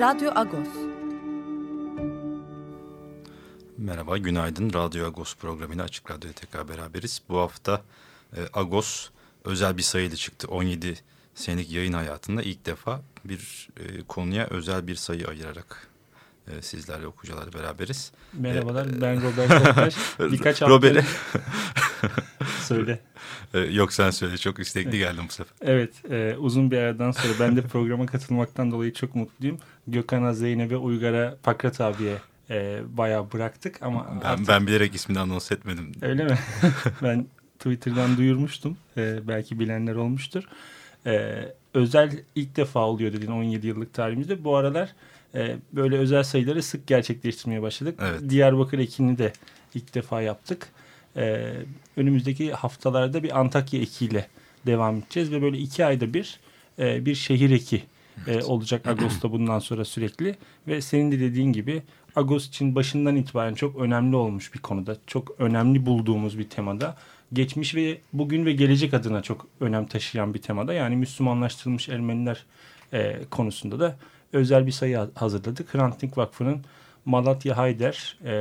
Radyo Agos. Merhaba, günaydın. Radyo Agos programıyla Açık Radyo'ya tekrar beraberiz. Bu hafta e, Agos özel bir sayıyla çıktı. 17 senelik yayın hayatında ilk defa bir e, konuya özel bir sayı ayırarak sizlerle okuyucularla beraberiz. Merhabalar, e, ben Robert Toptaş. Birkaç hafta... Robert. Söyle. E, yok sen söyle, çok istekli geldim bu sefer. Evet, e, uzun bir aradan sonra ben de programa katılmaktan dolayı çok mutluyum. Gökhan'a, Zeynep'e, Uygar'a, Pakrat abiye e, bayağı bıraktık ama ben, artık... ben bilerek ismini anons etmedim. Öyle mi? ben Twitter'dan duyurmuştum. E, belki bilenler olmuştur. E, özel ilk defa oluyor dediğin 17 yıllık tarihimizde. Bu aralar e, böyle özel sayıları sık gerçekleştirmeye başladık. Evet. Diyarbakır ekini de ilk defa yaptık. E, önümüzdeki haftalarda bir Antakya ekiyle devam edeceğiz ve böyle iki ayda bir e, bir şehir eki e, olacak Ağustos'ta bundan sonra sürekli ve senin de dediğin gibi Ağustos için başından itibaren çok önemli olmuş bir konuda, çok önemli bulduğumuz bir temada, geçmiş ve bugün ve gelecek adına çok önem taşıyan bir temada yani Müslümanlaştırılmış Ermeniler e, konusunda da özel bir sayı hazırladık. Hrant Dink Vakfı'nın Malatya Hayder e,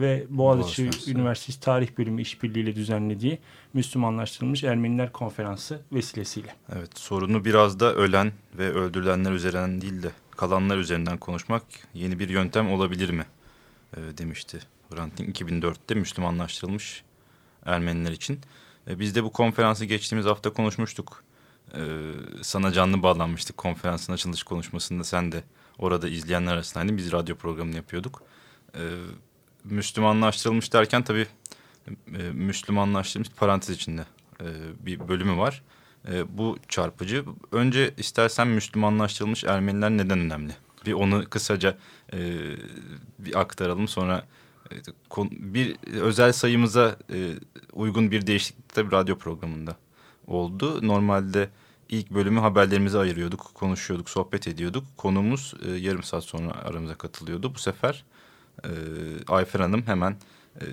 ve Boğaziçi Boğaziçi Üniversitesi Tarih Bölümü işbirliğiyle düzenlediği Müslümanlaştırılmış Ermeniler Konferansı vesilesiyle. Evet sorunu biraz da ölen ve öldürülenler üzerinden değil de kalanlar üzerinden konuşmak yeni bir yöntem olabilir mi e, demişti Hrant Dink 2004'te Müslümanlaştırılmış Ermeniler için. E, biz de bu konferansı geçtiğimiz hafta konuşmuştuk. E, sana canlı bağlanmıştık konferansın açılış konuşmasında sen de orada izleyenler arasındaydın. Biz radyo programını yapıyorduk. E, Müslümanlaştırılmış derken tabii e, Müslümanlaştırılmış parantez içinde e, bir bölümü var. E, bu çarpıcı. Önce istersen Müslümanlaştırılmış Ermeniler neden önemli? Bir onu kısaca e, bir aktaralım sonra bir özel sayımıza uygun bir değişiklik de radyo programında oldu. Normalde ilk bölümü haberlerimize ayırıyorduk, konuşuyorduk, sohbet ediyorduk. Konumuz e, yarım saat sonra aramıza katılıyordu. Bu sefer e, Ayfer Hanım hemen e,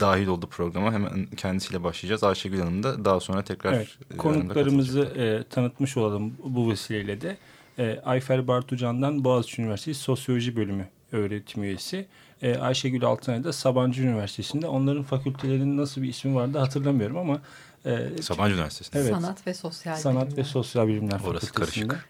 dahil oldu programa. Hemen kendisiyle başlayacağız. Ayşegül Hanım da daha sonra tekrar evet, e, konuklarımızı e, tanıtmış olalım bu vesileyle de. E, Ayfer Bartucan'dan Boğaziçi Üniversitesi Sosyoloji Bölümü öğretim üyesi. E, Ayşegül Altınay da Sabancı Üniversitesi'nde. Onların fakültelerinin nasıl bir ismi vardı hatırlamıyorum ama e, Sabancı Üniversitesi. Evet. Sanat ve Sosyal Sanat Bilimler. ve Sosyal Bilimler Orası Fakültesi'nde. karışık.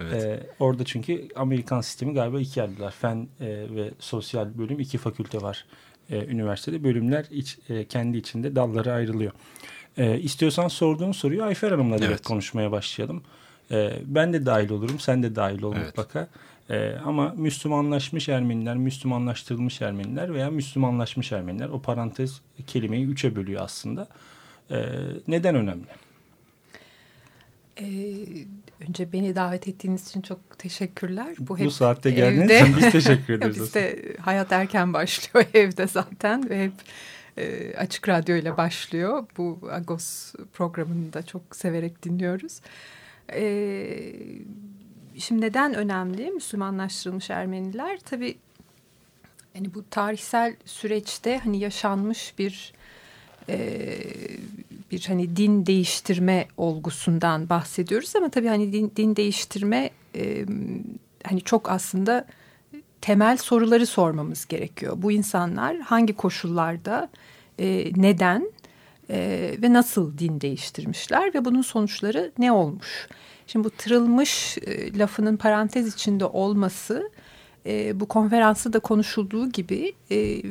Evet. Ee, orada çünkü Amerikan sistemi galiba iki yerdiler. Fen e, ve sosyal bölüm iki fakülte var e, üniversitede. Bölümler iç, e, kendi içinde dallara ayrılıyor. E, istiyorsan sorduğun soruyu Ayfer Hanım'la direkt evet. konuşmaya başlayalım. E, ben de dahil olurum, sen de dahil ol evet. mutlaka. E, ama Müslümanlaşmış Ermeniler, Müslümanlaştırılmış Ermeniler veya Müslümanlaşmış Ermeniler o parantez kelimeyi üçe bölüyor aslında. E, neden önemli? Ee, önce beni davet ettiğiniz için çok teşekkürler. Bu, Bu saatte geldiğiniz için biz teşekkür ederiz. Bizde hayat erken başlıyor evde zaten ve hep e, Açık Radyo ile başlıyor. Bu Agos programını da çok severek dinliyoruz. E, şimdi neden önemli Müslümanlaştırılmış Ermeniler? Tabii yani bu tarihsel süreçte hani yaşanmış bir e, bir hani din değiştirme olgusundan bahsediyoruz ama tabii hani din, din değiştirme e, hani çok aslında temel soruları sormamız gerekiyor. Bu insanlar hangi koşullarda e, neden e, ve nasıl din değiştirmişler ve bunun sonuçları ne olmuş? Şimdi bu tırılmış e, lafının parantez içinde olması e, bu konferansta da konuşulduğu gibi e,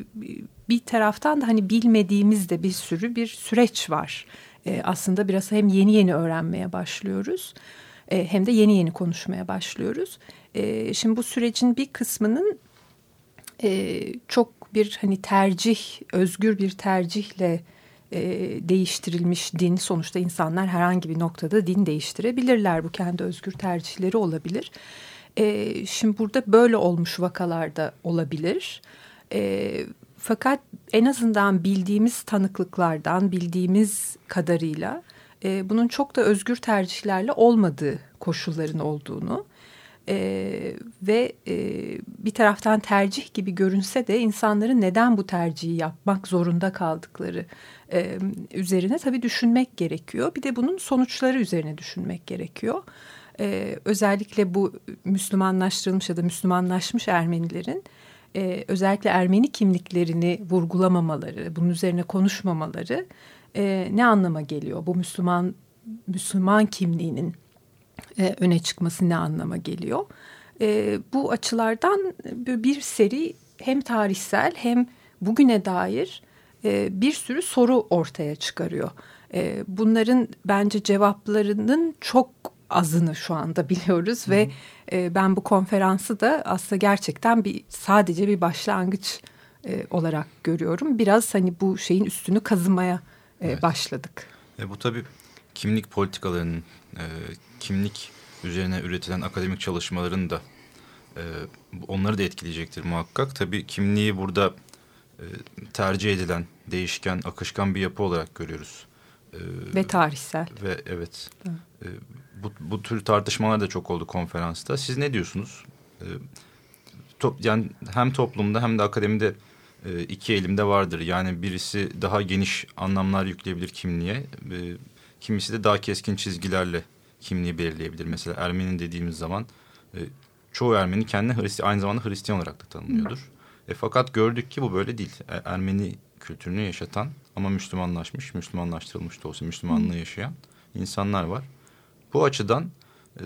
bir taraftan da hani bilmediğimiz de bir sürü bir süreç var. E, aslında biraz hem yeni yeni öğrenmeye başlıyoruz e, hem de yeni yeni konuşmaya başlıyoruz. E, şimdi bu sürecin bir kısmının e, çok bir hani tercih, özgür bir tercihle e, değiştirilmiş din sonuçta insanlar herhangi bir noktada din değiştirebilirler. Bu kendi özgür tercihleri olabilir. E, şimdi burada böyle olmuş vakalarda olabilir. E, fakat en azından bildiğimiz tanıklıklardan bildiğimiz kadarıyla e, bunun çok da özgür tercihlerle olmadığı koşulların olduğunu e, ve e, bir taraftan tercih gibi görünse de insanların neden bu tercihi yapmak zorunda kaldıkları e, üzerine tabii düşünmek gerekiyor. Bir de bunun sonuçları üzerine düşünmek gerekiyor. E, özellikle bu Müslümanlaştırılmış ya da Müslümanlaşmış Ermenilerin e, özellikle Ermeni kimliklerini vurgulamamaları, bunun üzerine konuşmamaları e, ne anlama geliyor? Bu Müslüman Müslüman kimliğinin e, öne çıkması ne anlama geliyor? E, bu açılardan bir seri hem tarihsel hem bugüne dair e, bir sürü soru ortaya çıkarıyor. E, bunların bence cevaplarının çok azını şu anda biliyoruz Hı. ve e, ben bu konferansı da aslında gerçekten bir sadece bir başlangıç e, olarak görüyorum. Biraz hani bu şeyin üstünü kazımaya e, evet. başladık. E, bu tabii kimlik politikalarının, e, kimlik üzerine üretilen akademik çalışmaların da e, onları da etkileyecektir muhakkak. Tabii kimliği burada e, tercih edilen, değişken, akışkan bir yapı olarak görüyoruz. E, ve tarihsel. Ve evet. E, bu, bu tür tartışmalar da çok oldu konferansta. Siz ne diyorsunuz? E, top, yani hem toplumda hem de akademide e, iki elimde vardır. Yani birisi daha geniş anlamlar yükleyebilir kimliğe. E, kimisi de daha keskin çizgilerle kimliği belirleyebilir. Mesela Ermeni dediğimiz zaman e, çoğu Ermeni kendini Hristiyan, aynı zamanda Hristiyan olarak da tanımlıyordur. E, fakat gördük ki bu böyle değil. E, Ermeni kültürünü yaşatan ama Müslümanlaşmış, Müslümanlaştırılmış da olsa Müslümanlığı yaşayan insanlar var. Bu açıdan e,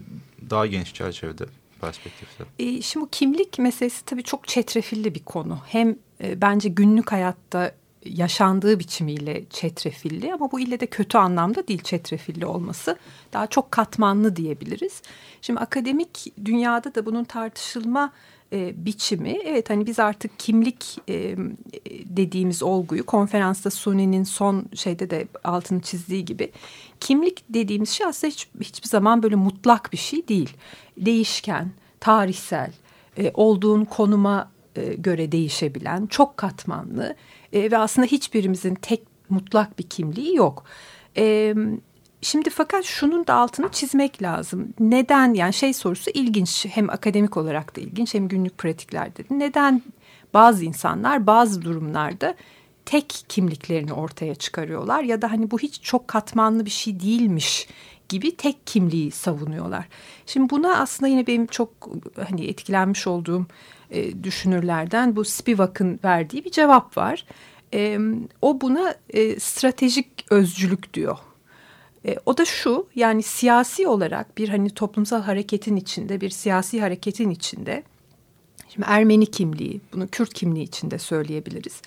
daha geniş çerçevede perspektifte. E, şimdi bu kimlik meselesi tabii çok çetrefilli bir konu. Hem e, bence günlük hayatta yaşandığı biçimiyle çetrefilli ama bu ille de kötü anlamda değil çetrefilli olması. Daha çok katmanlı diyebiliriz. Şimdi akademik dünyada da bunun tartışılma e, biçimi evet hani biz artık kimlik e, dediğimiz olguyu konferansta Suni'nin son şeyde de altını çizdiği gibi kimlik dediğimiz şey aslında hiç, hiçbir zaman böyle mutlak bir şey değil. Değişken, tarihsel, e, olduğun konuma e, göre değişebilen, çok katmanlı e, ve aslında hiçbirimizin tek mutlak bir kimliği yok. E, şimdi fakat şunun da altını çizmek lazım. Neden yani şey sorusu ilginç hem akademik olarak da ilginç hem günlük pratiklerde de. Neden bazı insanlar bazı durumlarda tek kimliklerini ortaya çıkarıyorlar ya da hani bu hiç çok katmanlı bir şey değilmiş gibi tek kimliği savunuyorlar. Şimdi buna aslında yine benim çok hani etkilenmiş olduğum e, düşünürlerden bu Spivak'ın verdiği bir cevap var. E, o buna e, stratejik özcülük diyor. E, o da şu yani siyasi olarak bir hani toplumsal hareketin içinde bir siyasi hareketin içinde şimdi Ermeni kimliği bunu Kürt kimliği içinde söyleyebiliriz.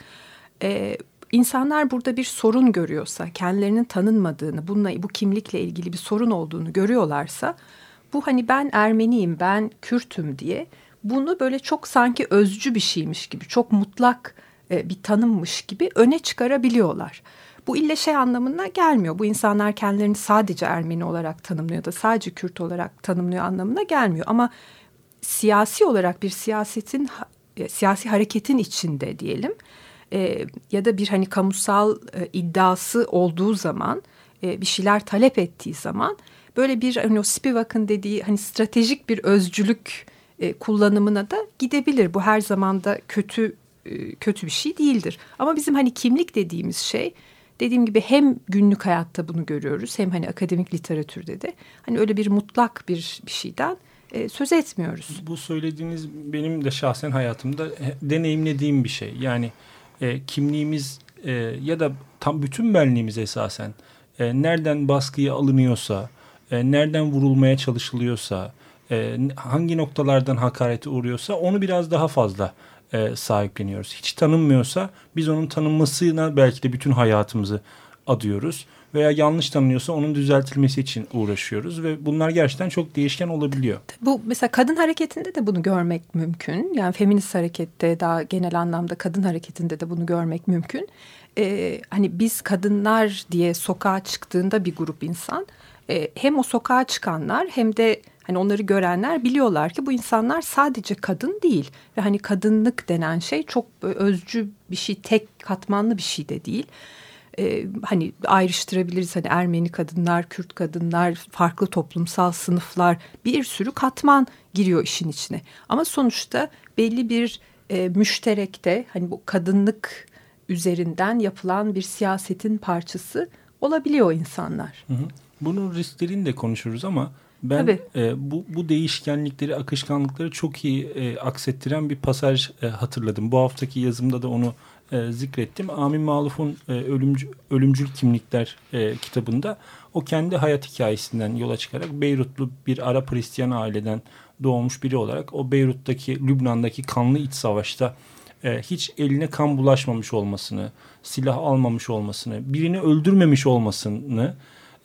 E, insanlar burada bir sorun görüyorsa kendilerinin tanınmadığını bununla bu kimlikle ilgili bir sorun olduğunu görüyorlarsa bu hani ben Ermeniyim ben Kürtüm diye bunu böyle çok sanki özcü bir şeymiş gibi çok mutlak e, bir tanımmış gibi öne çıkarabiliyorlar. Bu ille şey anlamına gelmiyor. Bu insanlar kendilerini sadece Ermeni olarak tanımlıyor da sadece Kürt olarak tanımlıyor anlamına gelmiyor. Ama siyasi olarak bir siyasetin e, siyasi hareketin içinde diyelim e, ya da bir hani kamusal e, iddiası olduğu zaman e, bir şeyler talep ettiği zaman böyle bir hani o Spivak'ın dediği hani stratejik bir özcülük e, kullanımına da gidebilir. Bu her zaman da kötü e, kötü bir şey değildir. Ama bizim hani kimlik dediğimiz şey dediğim gibi hem günlük hayatta bunu görüyoruz hem hani akademik literatürde de hani öyle bir mutlak bir bir şeyden e, söz etmiyoruz. Bu söylediğiniz benim de şahsen hayatımda deneyimlediğim bir şey. Yani e, kimliğimiz e, ya da tam bütün benliğimiz esasen e, nereden baskıya alınıyorsa, e, nereden vurulmaya çalışılıyorsa, e, hangi noktalardan hakarete uğruyorsa onu biraz daha fazla e, sahipleniyoruz. Hiç tanınmıyorsa biz onun tanınmasına belki de bütün hayatımızı adıyoruz. Veya yanlış tanınıyorsa onun düzeltilmesi için uğraşıyoruz ve bunlar gerçekten çok değişken olabiliyor. Bu mesela kadın hareketinde de bunu görmek mümkün. Yani feminist harekette daha genel anlamda kadın hareketinde de bunu görmek mümkün. Ee, hani biz kadınlar diye sokağa çıktığında bir grup insan e, hem o sokağa çıkanlar hem de hani onları görenler biliyorlar ki bu insanlar sadece kadın değil ve hani kadınlık denen şey çok özcü bir şey, tek katmanlı bir şey de değil. Ee, hani ayrıştırabiliriz hani Ermeni kadınlar, Kürt kadınlar, farklı toplumsal sınıflar bir sürü katman giriyor işin içine. Ama sonuçta belli bir e, müşterekte hani bu kadınlık üzerinden yapılan bir siyasetin parçası olabiliyor insanlar. Hı hı. Bunun risklerini de konuşuruz ama ben e, bu, bu değişkenlikleri, akışkanlıkları çok iyi e, aksettiren bir pasaj e, hatırladım. Bu haftaki yazımda da onu e, zikrettim. Amin Maluf'un e, ölümcül, ölümcül Kimlikler e, kitabında o kendi hayat hikayesinden yola çıkarak Beyrutlu bir Arap Hristiyan aileden doğmuş biri olarak o Beyrut'taki, Lübnan'daki kanlı iç savaşta e, hiç eline kan bulaşmamış olmasını, silah almamış olmasını, birini öldürmemiş olmasını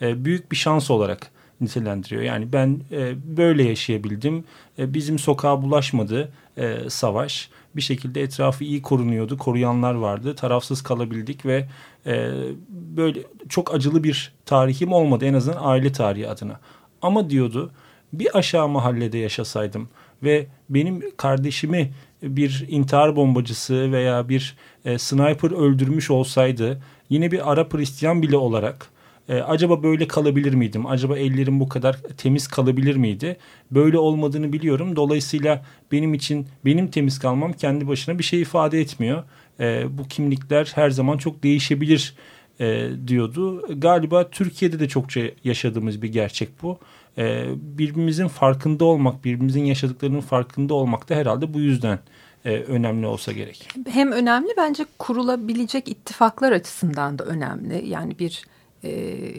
e, büyük bir şans olarak nitelendiriyor. Yani ben e, böyle yaşayabildim. E, bizim sokağa bulaşmadı e, savaş. Bir şekilde etrafı iyi korunuyordu. Koruyanlar vardı. Tarafsız kalabildik ve e, böyle çok acılı bir tarihim olmadı. En azından aile tarihi adına. Ama diyordu bir aşağı mahallede yaşasaydım ve benim kardeşimi bir intihar bombacısı veya bir e, sniper öldürmüş olsaydı yine bir Arap Hristiyan bile olarak e, acaba böyle kalabilir miydim? Acaba ellerim bu kadar temiz kalabilir miydi? Böyle olmadığını biliyorum. Dolayısıyla benim için benim temiz kalmam kendi başına bir şey ifade etmiyor. E, bu kimlikler her zaman çok değişebilir e, diyordu. Galiba Türkiye'de de çokça yaşadığımız bir gerçek bu. E, birbirimizin farkında olmak, birbirimizin yaşadıklarının farkında olmak da herhalde bu yüzden e, önemli olsa gerek. Hem önemli bence kurulabilecek ittifaklar açısından da önemli. Yani bir e,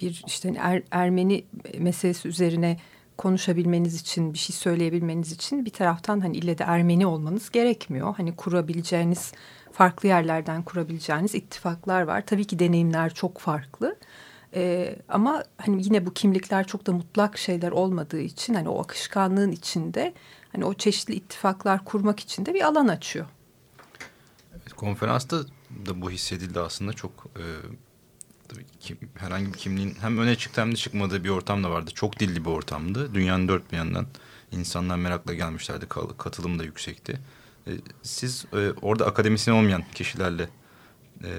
bir işte hani er, Ermeni meselesi üzerine konuşabilmeniz için, bir şey söyleyebilmeniz için bir taraftan hani ille de Ermeni olmanız gerekmiyor. Hani kurabileceğiniz, farklı yerlerden kurabileceğiniz ittifaklar var. Tabii ki deneyimler çok farklı. Ee, ama hani yine bu kimlikler çok da mutlak şeyler olmadığı için hani o akışkanlığın içinde hani o çeşitli ittifaklar kurmak için de bir alan açıyor. Evet, konferansta da bu hissedildi aslında çok e, kim, herhangi bir kimliğin hem öne çıktı hem de çıkmadığı bir ortam da vardı. Çok dilli bir ortamdı. Dünyanın dört bir yanından insanlar merakla gelmişlerdi. Katılım da yüksekti. E, siz e, orada akademisyen olmayan kişilerle e,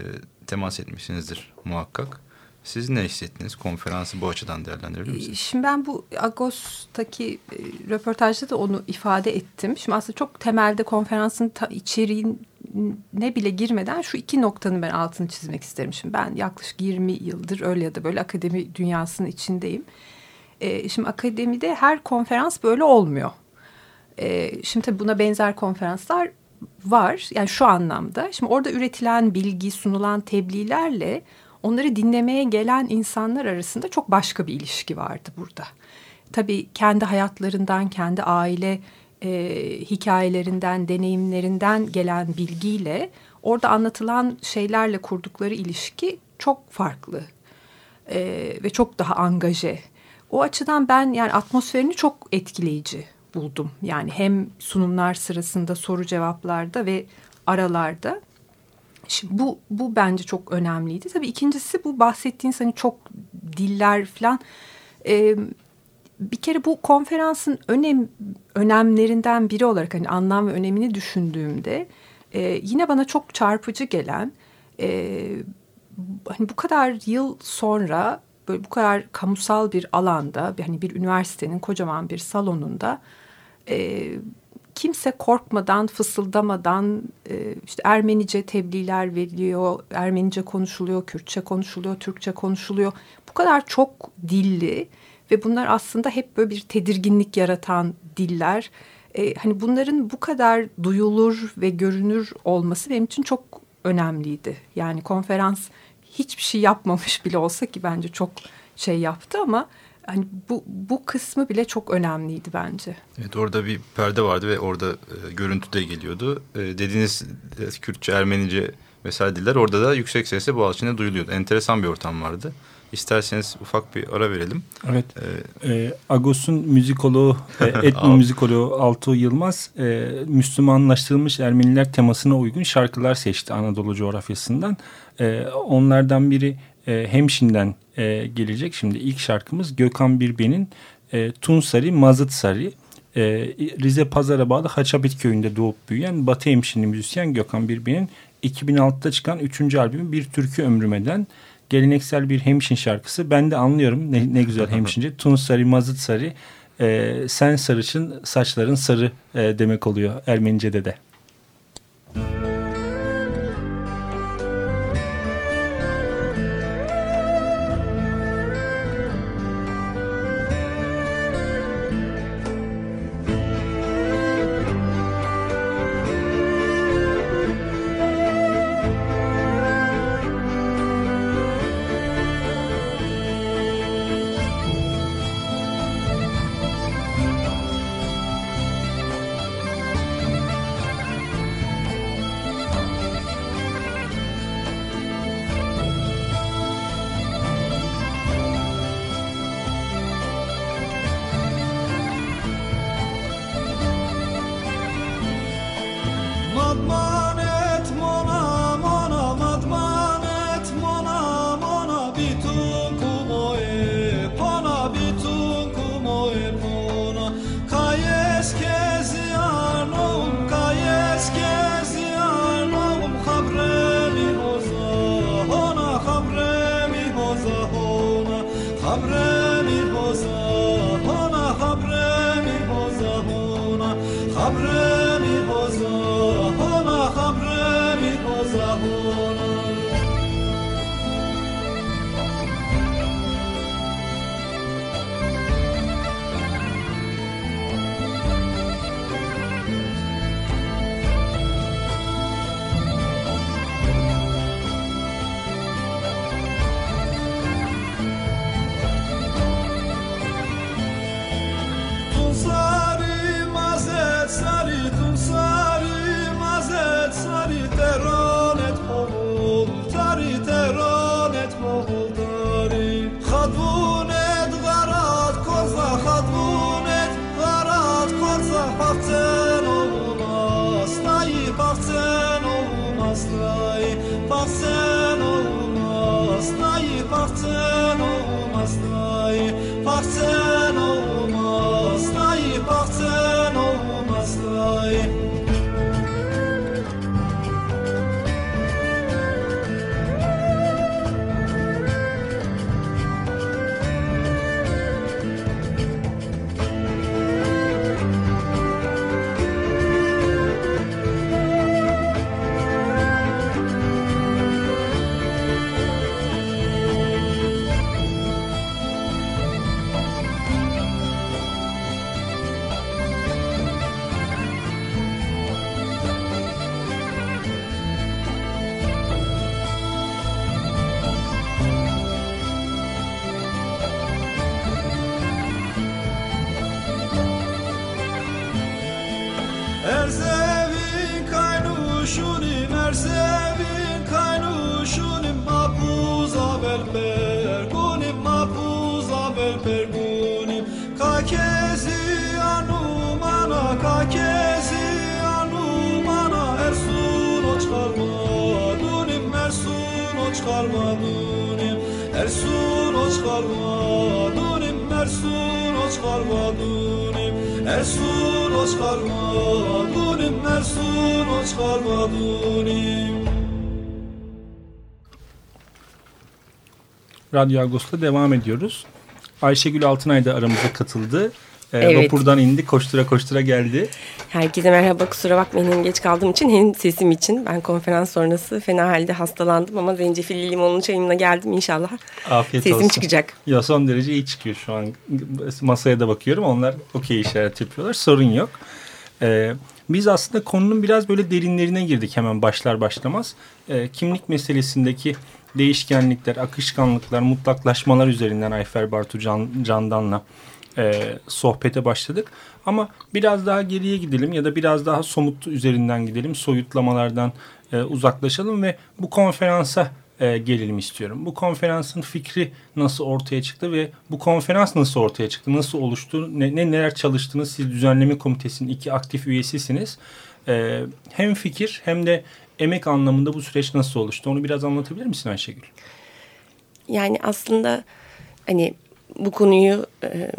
temas etmişsinizdir muhakkak. Siz ne hissettiniz? Konferansı bu açıdan değerlendirebilir misiniz? Şimdi ben bu Agos'taki e, röportajda da onu ifade ettim. Şimdi aslında çok temelde konferansın ta içeriğine bile girmeden şu iki noktanın ben altını çizmek isterim. Şimdi ben yaklaşık 20 yıldır öyle ya da böyle akademi dünyasının içindeyim. E, şimdi akademide her konferans böyle olmuyor. E, şimdi tabii buna benzer konferanslar var. Yani şu anlamda. Şimdi orada üretilen bilgi, sunulan tebliğlerle onları dinlemeye gelen insanlar arasında çok başka bir ilişki vardı burada. Tabii kendi hayatlarından, kendi aile e, hikayelerinden, deneyimlerinden gelen bilgiyle orada anlatılan şeylerle kurdukları ilişki çok farklı e, ve çok daha angaje. O açıdan ben yani atmosferini çok etkileyici buldum. Yani hem sunumlar sırasında soru cevaplarda ve aralarda Şimdi bu, bu bence çok önemliydi. Tabii ikincisi bu bahsettiğiniz hani çok diller falan. Ee, bir kere bu konferansın önem önemlerinden biri olarak hani anlam ve önemini düşündüğümde e, yine bana çok çarpıcı gelen e, hani bu kadar yıl sonra böyle bu kadar kamusal bir alanda hani bir üniversitenin kocaman bir salonunda e, kimse korkmadan, fısıldamadan e, işte Ermenice tebliğler veriliyor, Ermenice konuşuluyor, Kürtçe konuşuluyor, Türkçe konuşuluyor. Bu kadar çok dilli ve bunlar aslında hep böyle bir tedirginlik yaratan diller. E, hani bunların bu kadar duyulur ve görünür olması benim için çok önemliydi. Yani konferans hiçbir şey yapmamış bile olsa ki bence çok şey yaptı ama hani bu, bu kısmı bile çok önemliydi bence. Evet orada bir perde vardı ve orada e, görüntü de geliyordu. E, dediğiniz Kürtçe, Ermenice vesaire diller orada da yüksek sesle Boğaziçi'nde duyuluyordu. Enteresan bir ortam vardı. İsterseniz ufak bir ara verelim. Evet. Ee, e, Agos'un müzikoloğu, e, etnomüzikoloğu Altuğ Yılmaz e, Müslümanlaştırılmış Ermeniler temasına uygun şarkılar seçti Anadolu coğrafyasından. E, onlardan biri e, Hemşin'den e, gelecek. Şimdi ilk şarkımız Gökhan Birben'in e, Tunsari Mazıt Sari. E, Rize Pazar'a bağlı Haçabit köyünde doğup büyüyen Batı Hemşinli müzisyen Gökhan Birben'in 2006'da çıkan 3. albümü Bir Türkü Ömrüme'den geleneksel bir hemşin şarkısı. Ben de anlıyorum ne, ne güzel hemşince. Tun sarı, mazıt sarı, e, sen sarışın, saçların sarı e, demek oluyor Ermenice'de de. Çıkarmadunim Ersun o çıkarmadunim Ersun o çıkarmadunim Ersun o çıkarmadunim Ersun o çıkarmadunim Radyo Agos'ta devam ediyoruz. Ayşegül Altınay da aramıza katıldı. E, evet. Vapurdan indi koştura koştura geldi. Herkese merhaba kusura bakmayın hem geç kaldığım için hem sesim için. Ben konferans sonrası fena halde hastalandım ama zencefilli limonlu çayımla geldim inşallah. Afiyet sesim olsun. çıkacak. Ya son derece iyi çıkıyor şu an. Masaya da bakıyorum onlar okey işaret yapıyorlar sorun yok. Ee, biz aslında konunun biraz böyle derinlerine girdik hemen başlar başlamaz. Ee, kimlik meselesindeki değişkenlikler, akışkanlıklar, mutlaklaşmalar üzerinden Ayfer Bartu Can, Candan'la e, sohbete başladık. Ama biraz daha geriye gidelim ya da biraz daha somut üzerinden gidelim. Soyutlamalardan e, uzaklaşalım ve bu konferansa e, gelelim istiyorum. Bu konferansın fikri nasıl ortaya çıktı ve bu konferans nasıl ortaya çıktı, nasıl oluştu, ne, ne neler çalıştınız? Siz düzenleme komitesinin iki aktif üyesisiniz. E, hem fikir hem de emek anlamında bu süreç nasıl oluştu? Onu biraz anlatabilir misin Ayşegül? Yani aslında hani bu konuyu e,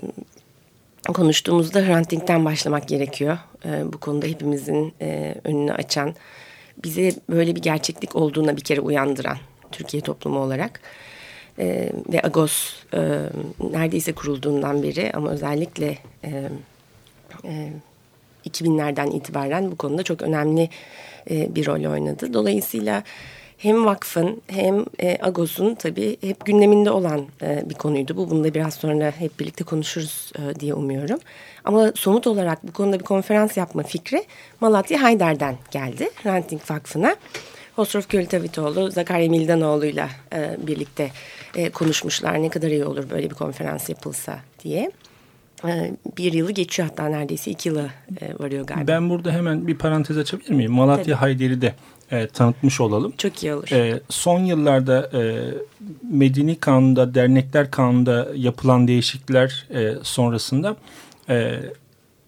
konuştuğumuzda Hrant Dink'ten başlamak gerekiyor. E, bu konuda hepimizin e, önünü açan, bize böyle bir gerçeklik olduğuna bir kere uyandıran Türkiye toplumu olarak. E, ve Agos e, neredeyse kurulduğundan beri ama özellikle e, e, 2000'lerden itibaren bu konuda çok önemli e, bir rol oynadı. Dolayısıyla hem vakfın hem e, Agos'un tabii hep gündeminde olan e, bir konuydu bu. Bunu da biraz sonra hep birlikte konuşuruz e, diye umuyorum. Ama somut olarak bu konuda bir konferans yapma fikri Malatya Haydar'dan geldi. Renting Vakfı'na. Hosrof Költavitoğlu, Zakarya Mildanoğlu'yla e, birlikte e, konuşmuşlar. Ne kadar iyi olur böyle bir konferans yapılsa diye. E, bir yılı geçiyor hatta neredeyse iki yılı e, varıyor galiba. Ben burada hemen bir parantez açabilir miyim? Malatya Tabii. Haydar'ı da e, tanıtmış olalım. Çok iyi olur. E, son yıllarda e, Medeni Kanun'da, Dernekler Kanunu'nda yapılan değişiklikler e, sonrasında e,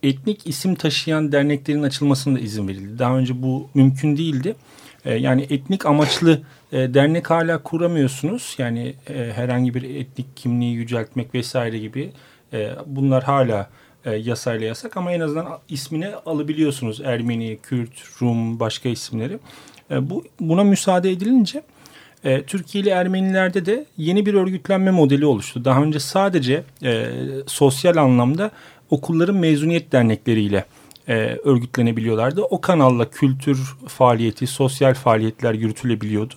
etnik isim taşıyan derneklerin açılmasına da izin verildi. Daha önce bu mümkün değildi. E, yani etnik amaçlı e, dernek hala kuramıyorsunuz. Yani e, herhangi bir etnik kimliği yüceltmek vesaire gibi e, bunlar hala e, yasayla yasak ama en azından ismini alabiliyorsunuz. Ermeni, Kürt, Rum, başka isimleri. E, bu Buna müsaade edilince e, Türkiye'li Ermenilerde de yeni bir örgütlenme modeli oluştu. Daha önce sadece e, sosyal anlamda okulların mezuniyet dernekleriyle e, örgütlenebiliyorlardı. O kanalla kültür faaliyeti, sosyal faaliyetler yürütülebiliyordu.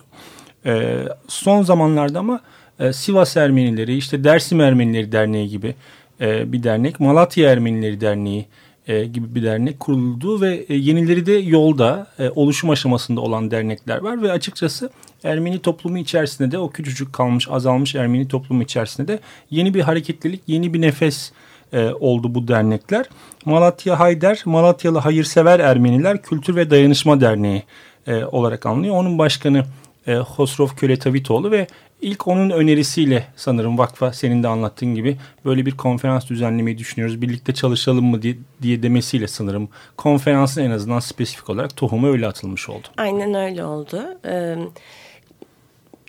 E, son zamanlarda ama e, Sivas Ermenileri, işte Dersim Ermenileri Derneği gibi e, bir dernek, Malatya Ermenileri Derneği e, gibi bir dernek kuruldu ve e, yenileri de yolda e, oluşum aşamasında olan dernekler var ve açıkçası Ermeni toplumu içerisinde de o küçücük kalmış azalmış Ermeni toplumu içerisinde de yeni bir hareketlilik, yeni bir nefes e, oldu bu dernekler. Malatya Hayder, Malatyalı Hayırsever Ermeniler Kültür ve Dayanışma Derneği e, olarak anlıyor. Onun başkanı e, Hosrov Köletavitoğlu ve ilk onun önerisiyle sanırım vakfa senin de anlattığın gibi böyle bir konferans düzenlemeyi düşünüyoruz. Birlikte çalışalım mı diye, diye demesiyle sanırım konferansın en azından spesifik olarak tohumu öyle atılmış oldu. Aynen öyle oldu. Ee,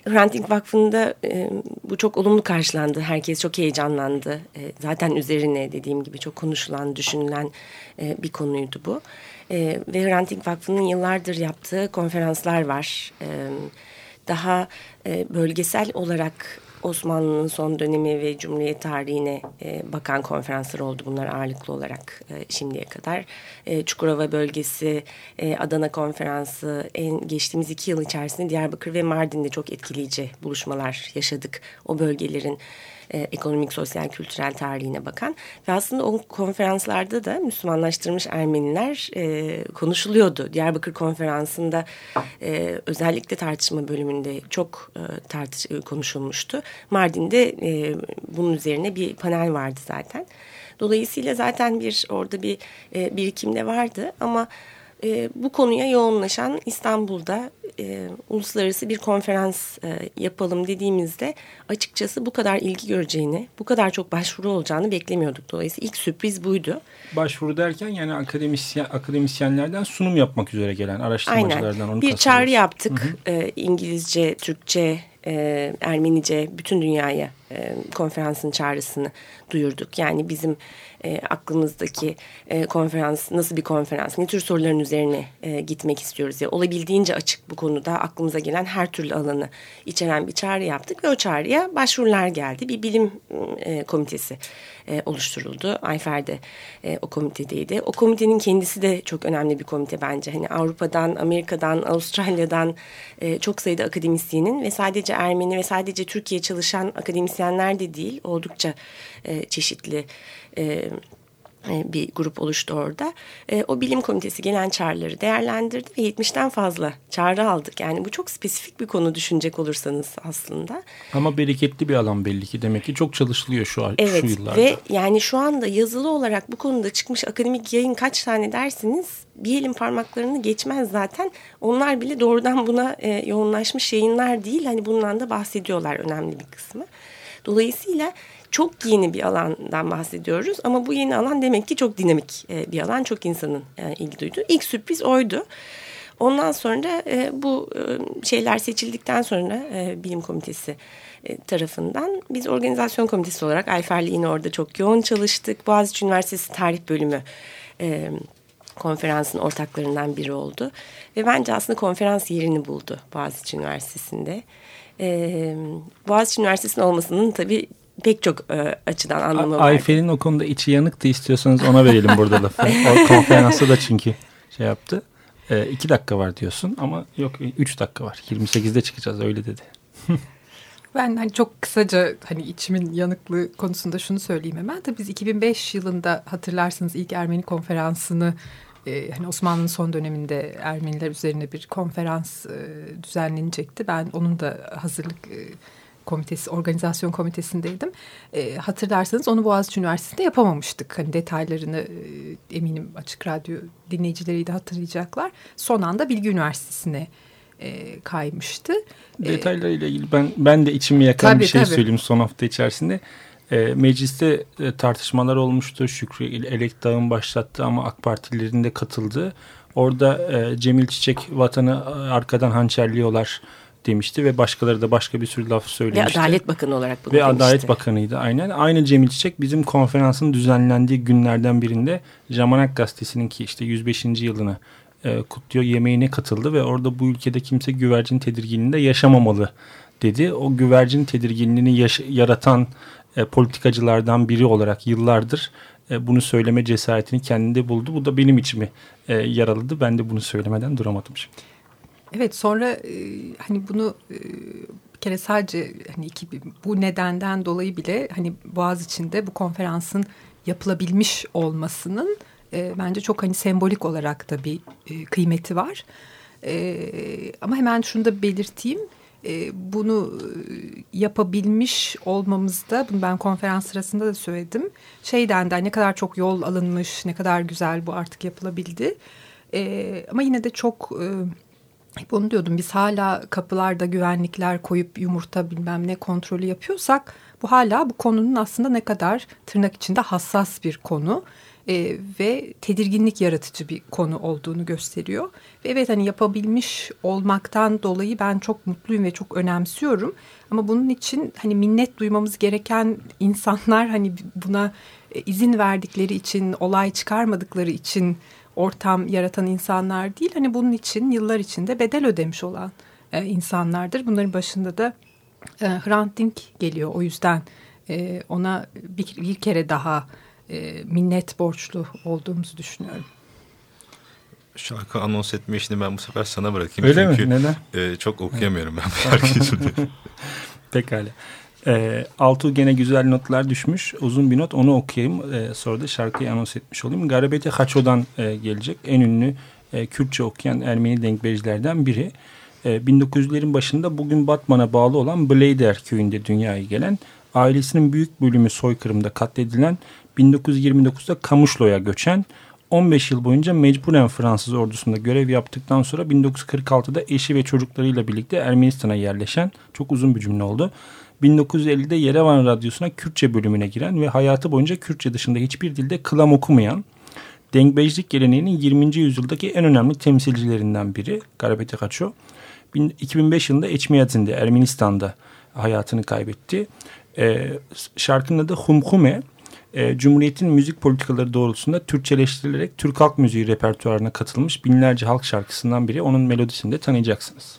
Hrant Vakfı'nda e, bu çok olumlu karşılandı. Herkes çok heyecanlandı. E, zaten üzerine dediğim gibi çok konuşulan, düşünülen e, bir konuydu bu. E, ve Hrant Vakfı'nın yıllardır yaptığı konferanslar var. E, daha e, bölgesel olarak Osmanlı'nın son dönemi ve Cumhuriyet tarihine e, bakan konferanslar oldu bunlar ağırlıklı olarak e, şimdiye kadar. E, Çukurova bölgesi, e, Adana konferansı, en geçtiğimiz iki yıl içerisinde Diyarbakır ve Mardin'de çok etkileyici buluşmalar yaşadık. O bölgelerin e, ekonomik, sosyal, kültürel tarihine bakan ve aslında o konferanslarda da Müslümanlaştırmış Ermeniler e, konuşuluyordu. Diyarbakır konferansında e, özellikle tartışma bölümünde çok e, tartış e, konuşulmuştu. Mardin'de e, bunun üzerine bir panel vardı zaten. Dolayısıyla zaten bir orada bir e, birikim vardı ama e, bu konuya yoğunlaşan İstanbul'da e, uluslararası bir konferans e, yapalım dediğimizde açıkçası bu kadar ilgi göreceğini, bu kadar çok başvuru olacağını beklemiyorduk. Dolayısıyla ilk sürpriz buydu. Başvuru derken yani akademisyen akademisyenlerden sunum yapmak üzere gelen araştırmacılardan Aynen. onu Bir çağrı yaptık. Hı hı. E, İngilizce, Türkçe, e, Ermenice bütün dünyaya e, konferansın çağrısını duyurduk. Yani bizim e, aklımızdaki e, konferans nasıl bir konferans, ne tür soruların üzerine e, gitmek istiyoruz ya olabildiğince açık bu konuda aklımıza gelen her türlü alanı içeren bir çağrı yaptık ve o çağrıya başvurular geldi. Bir bilim e, komitesi e, oluşturuldu. Ayfer de e, o komitedeydi. O komitenin kendisi de çok önemli bir komite bence. Hani Avrupa'dan, Amerika'dan, Avustralya'dan e, çok sayıda akademisyenin ve sadece Ermeni ve sadece Türkiye çalışan akademisyenler de değil oldukça e, çeşitli e, e, bir grup oluştu orada. E, o bilim komitesi gelen çağrıları değerlendirdi ve 70'ten fazla çağrı aldık. Yani bu çok spesifik bir konu düşünecek olursanız aslında. Ama bereketli bir alan belli ki demek ki çok çalışılıyor şu, an, evet, şu yıllarda. Ve yani şu anda yazılı olarak bu konuda çıkmış akademik yayın kaç tane dersiniz bir elin parmaklarını geçmez zaten. Onlar bile doğrudan buna e, yoğunlaşmış yayınlar değil. Hani bundan da bahsediyorlar önemli bir kısmı. Dolayısıyla çok yeni bir alandan bahsediyoruz ama bu yeni alan demek ki çok dinamik e, bir alan. Çok insanın e, ilgi duyduğu. İlk sürpriz oydu. Ondan sonra e, bu şeyler seçildikten sonra bilim komitesi tarafından biz organizasyon komitesi olarak Ayfer'le yine orada çok yoğun çalıştık. Boğaziçi Üniversitesi Tarih Bölümü konferansın ortaklarından biri oldu. Ve bence aslında konferans yerini buldu Boğaziçi Üniversitesi'nde. Boğaziçi Üniversitesi'nin olmasının tabii pek çok e, açıdan anlamı var. Ayfer'in o konuda içi yanıktı istiyorsanız ona verelim burada lafı. O konferansta da çünkü şey yaptı. E, iki dakika var diyorsun ama yok üç dakika var. 28'de çıkacağız öyle dedi. Ben hani çok kısaca hani içimin yanıklığı konusunda şunu söyleyeyim hemen. Tabii biz 2005 yılında hatırlarsınız ilk Ermeni konferansını e, hani Osmanlı'nın son döneminde Ermeniler üzerine bir konferans e, düzenlenecekti. Ben onun da hazırlık e, komitesi, organizasyon komitesindeydim. E, hatırlarsanız onu Boğaziçi Üniversitesi'nde yapamamıştık. Hani detaylarını e, eminim Açık Radyo dinleyicileri de hatırlayacaklar. Son anda Bilgi Üniversitesi'ne e, kaymıştı. Detaylarıyla ilgili ben ben de içimi yakan tabii, bir şey tabii. söyleyeyim son hafta içerisinde. E, mecliste e, tartışmalar olmuştu. Şükrü Elekdağ'ın başlattı ama AK Partililerin de katıldığı. Orada e, Cemil Çiçek vatanı arkadan hançerliyorlar demişti ve başkaları da başka bir sürü laf söylemişti. Ve Adalet Bakanı olarak bunu Ve demişti. Adalet Bakanı'ydı aynen. Aynı Cemil Çiçek bizim konferansın düzenlendiği günlerden birinde Jamanak Gazetesi'nin ki işte 105. yılını e, kutluyor yemeğine katıldı ve orada bu ülkede kimse güvercin tedirginliğinde yaşamamalı dedi. O güvercin tedirginliğini yaş- yaratan e, politikacılardan biri olarak yıllardır e, bunu söyleme cesaretini kendinde buldu. Bu da benim içimi e, yaraladı. Ben de bunu söylemeden duramadım şimdi. Evet sonra e, hani bunu e, bir kere sadece hani iki, bu nedenden dolayı bile hani Boğaz içinde bu konferansın yapılabilmiş olmasının e, bence çok hani sembolik olarak da bir e, kıymeti var. E, ama hemen şunu da belirteyim. E, bunu e, yapabilmiş olmamızda, bunu ben konferans sırasında da söyledim. Şeyden de ne kadar çok yol alınmış, ne kadar güzel bu artık yapılabildi. E, ama yine de çok... E, hep onu diyordum biz hala kapılarda güvenlikler koyup yumurta bilmem ne kontrolü yapıyorsak bu hala bu konunun aslında ne kadar tırnak içinde hassas bir konu e, ve tedirginlik yaratıcı bir konu olduğunu gösteriyor. Ve evet hani yapabilmiş olmaktan dolayı ben çok mutluyum ve çok önemsiyorum. Ama bunun için hani minnet duymamız gereken insanlar hani buna e, izin verdikleri için, olay çıkarmadıkları için ortam yaratan insanlar değil. Hani bunun için yıllar içinde bedel ödemiş olan e, insanlardır. Bunların başında da e, Hrant Dink geliyor. O yüzden e, ona bir, bir kere daha e, minnet borçlu olduğumuzu düşünüyorum. Şarkı anons etme işini ben bu sefer sana bırakayım. Öyle Çünkü mi? Neden? E, çok okuyamıyorum ben bu şarkıyı. Pekala. E, Altu gene güzel notlar düşmüş. Uzun bir not onu okuyayım. E, sonra da şarkıyı anons etmiş olayım. Garabete Haço'dan e, gelecek. En ünlü e, Kürtçe okuyan Ermeni denkbejlerden biri. E, 1900'lerin başında bugün Batman'a bağlı olan Blader köyünde dünyaya gelen ailesinin büyük bölümü soykırımda katledilen 1929'da Kamuşlo'ya göçen 15 yıl boyunca mecburen Fransız ordusunda görev yaptıktan sonra 1946'da eşi ve çocuklarıyla birlikte Ermenistan'a yerleşen çok uzun bir cümle oldu. 1950'de Yerevan Radyosu'na Kürtçe bölümüne giren ve hayatı boyunca Kürtçe dışında hiçbir dilde kılam okumayan Dengbejlik geleneğinin 20. yüzyıldaki en önemli temsilcilerinden biri Garabete Kaço. 2005 yılında Eçmiyatin'de Ermenistan'da hayatını kaybetti. Ee, şarkının adı Humhume. Ee, Cumhuriyet'in müzik politikaları doğrultusunda Türkçeleştirilerek Türk halk müziği repertuarına katılmış binlerce halk şarkısından biri. Onun melodisini de tanıyacaksınız.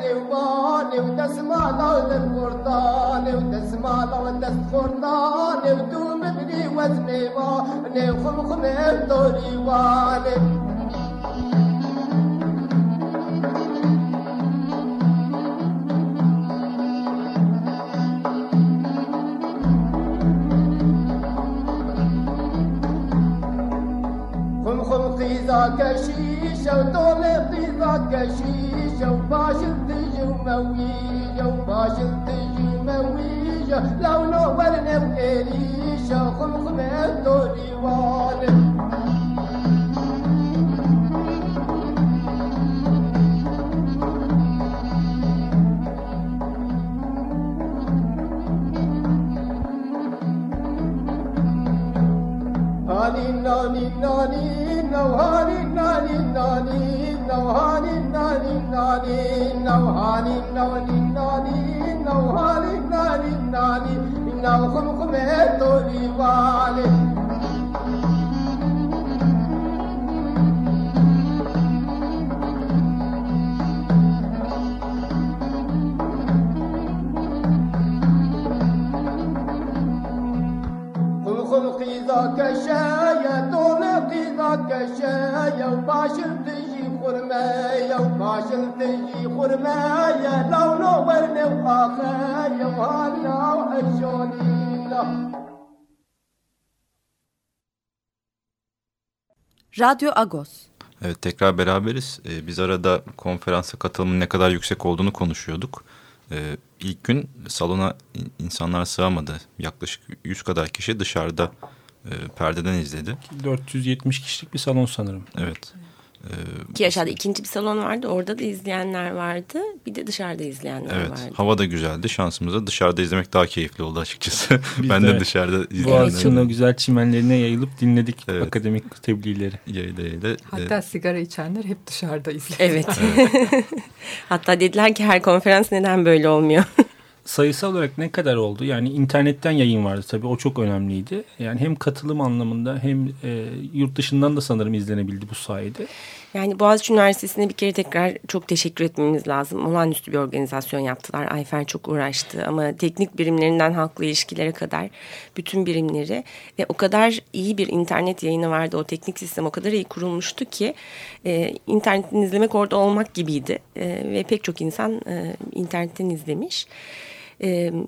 تاني وباني وتسمع لو القرطاني وتسمع لو القرطاني وتوم بدري وزني باني وخمخم دوري واني خم خم قيزا كشيشة وطول قيزا كشيشة وباشر موية باشد تجي موية لو نوبر نوكيليشة خمخ بدو ديوان Radyo Agos. Evet tekrar beraberiz. Ee, biz arada konferansa katılımın ne kadar yüksek olduğunu konuşuyorduk. Ee, ilk gün salona insanlar sığamadı. Yaklaşık 100 kadar kişi dışarıda e, perdeden izledi. 470 kişilik bir salon sanırım. Evet. Ee, Ki aşağıda ikinci bir salon vardı. Orada da izleyenler vardı. Bir de dışarıda izleyenler evet, vardı. Hava da güzeldi. Şansımıza dışarıda izlemek daha keyifli oldu açıkçası. ben de, de dışarıda izledim. Boğaziçi'nin o güzel çimenlerine yayılıp dinledik evet. akademik tebliğleri. Yayla yayla. Hatta e... sigara içenler hep dışarıda izledi. Evet. evet. Hatta dediler ki her konferans neden böyle olmuyor? sayısal olarak ne kadar oldu? Yani internetten yayın vardı tabii o çok önemliydi. Yani hem katılım anlamında hem e, yurt dışından da sanırım izlenebildi bu sayede. Yani Boğaziçi Üniversitesi'ne bir kere tekrar çok teşekkür etmemiz lazım. Olağanüstü bir organizasyon yaptılar. Ayfer çok uğraştı ama teknik birimlerinden halkla ilişkilere kadar bütün birimleri ve o kadar iyi bir internet yayını vardı. O teknik sistem o kadar iyi kurulmuştu ki e, internetten izlemek orada olmak gibiydi. E, ve pek çok insan e, internetten izlemiş.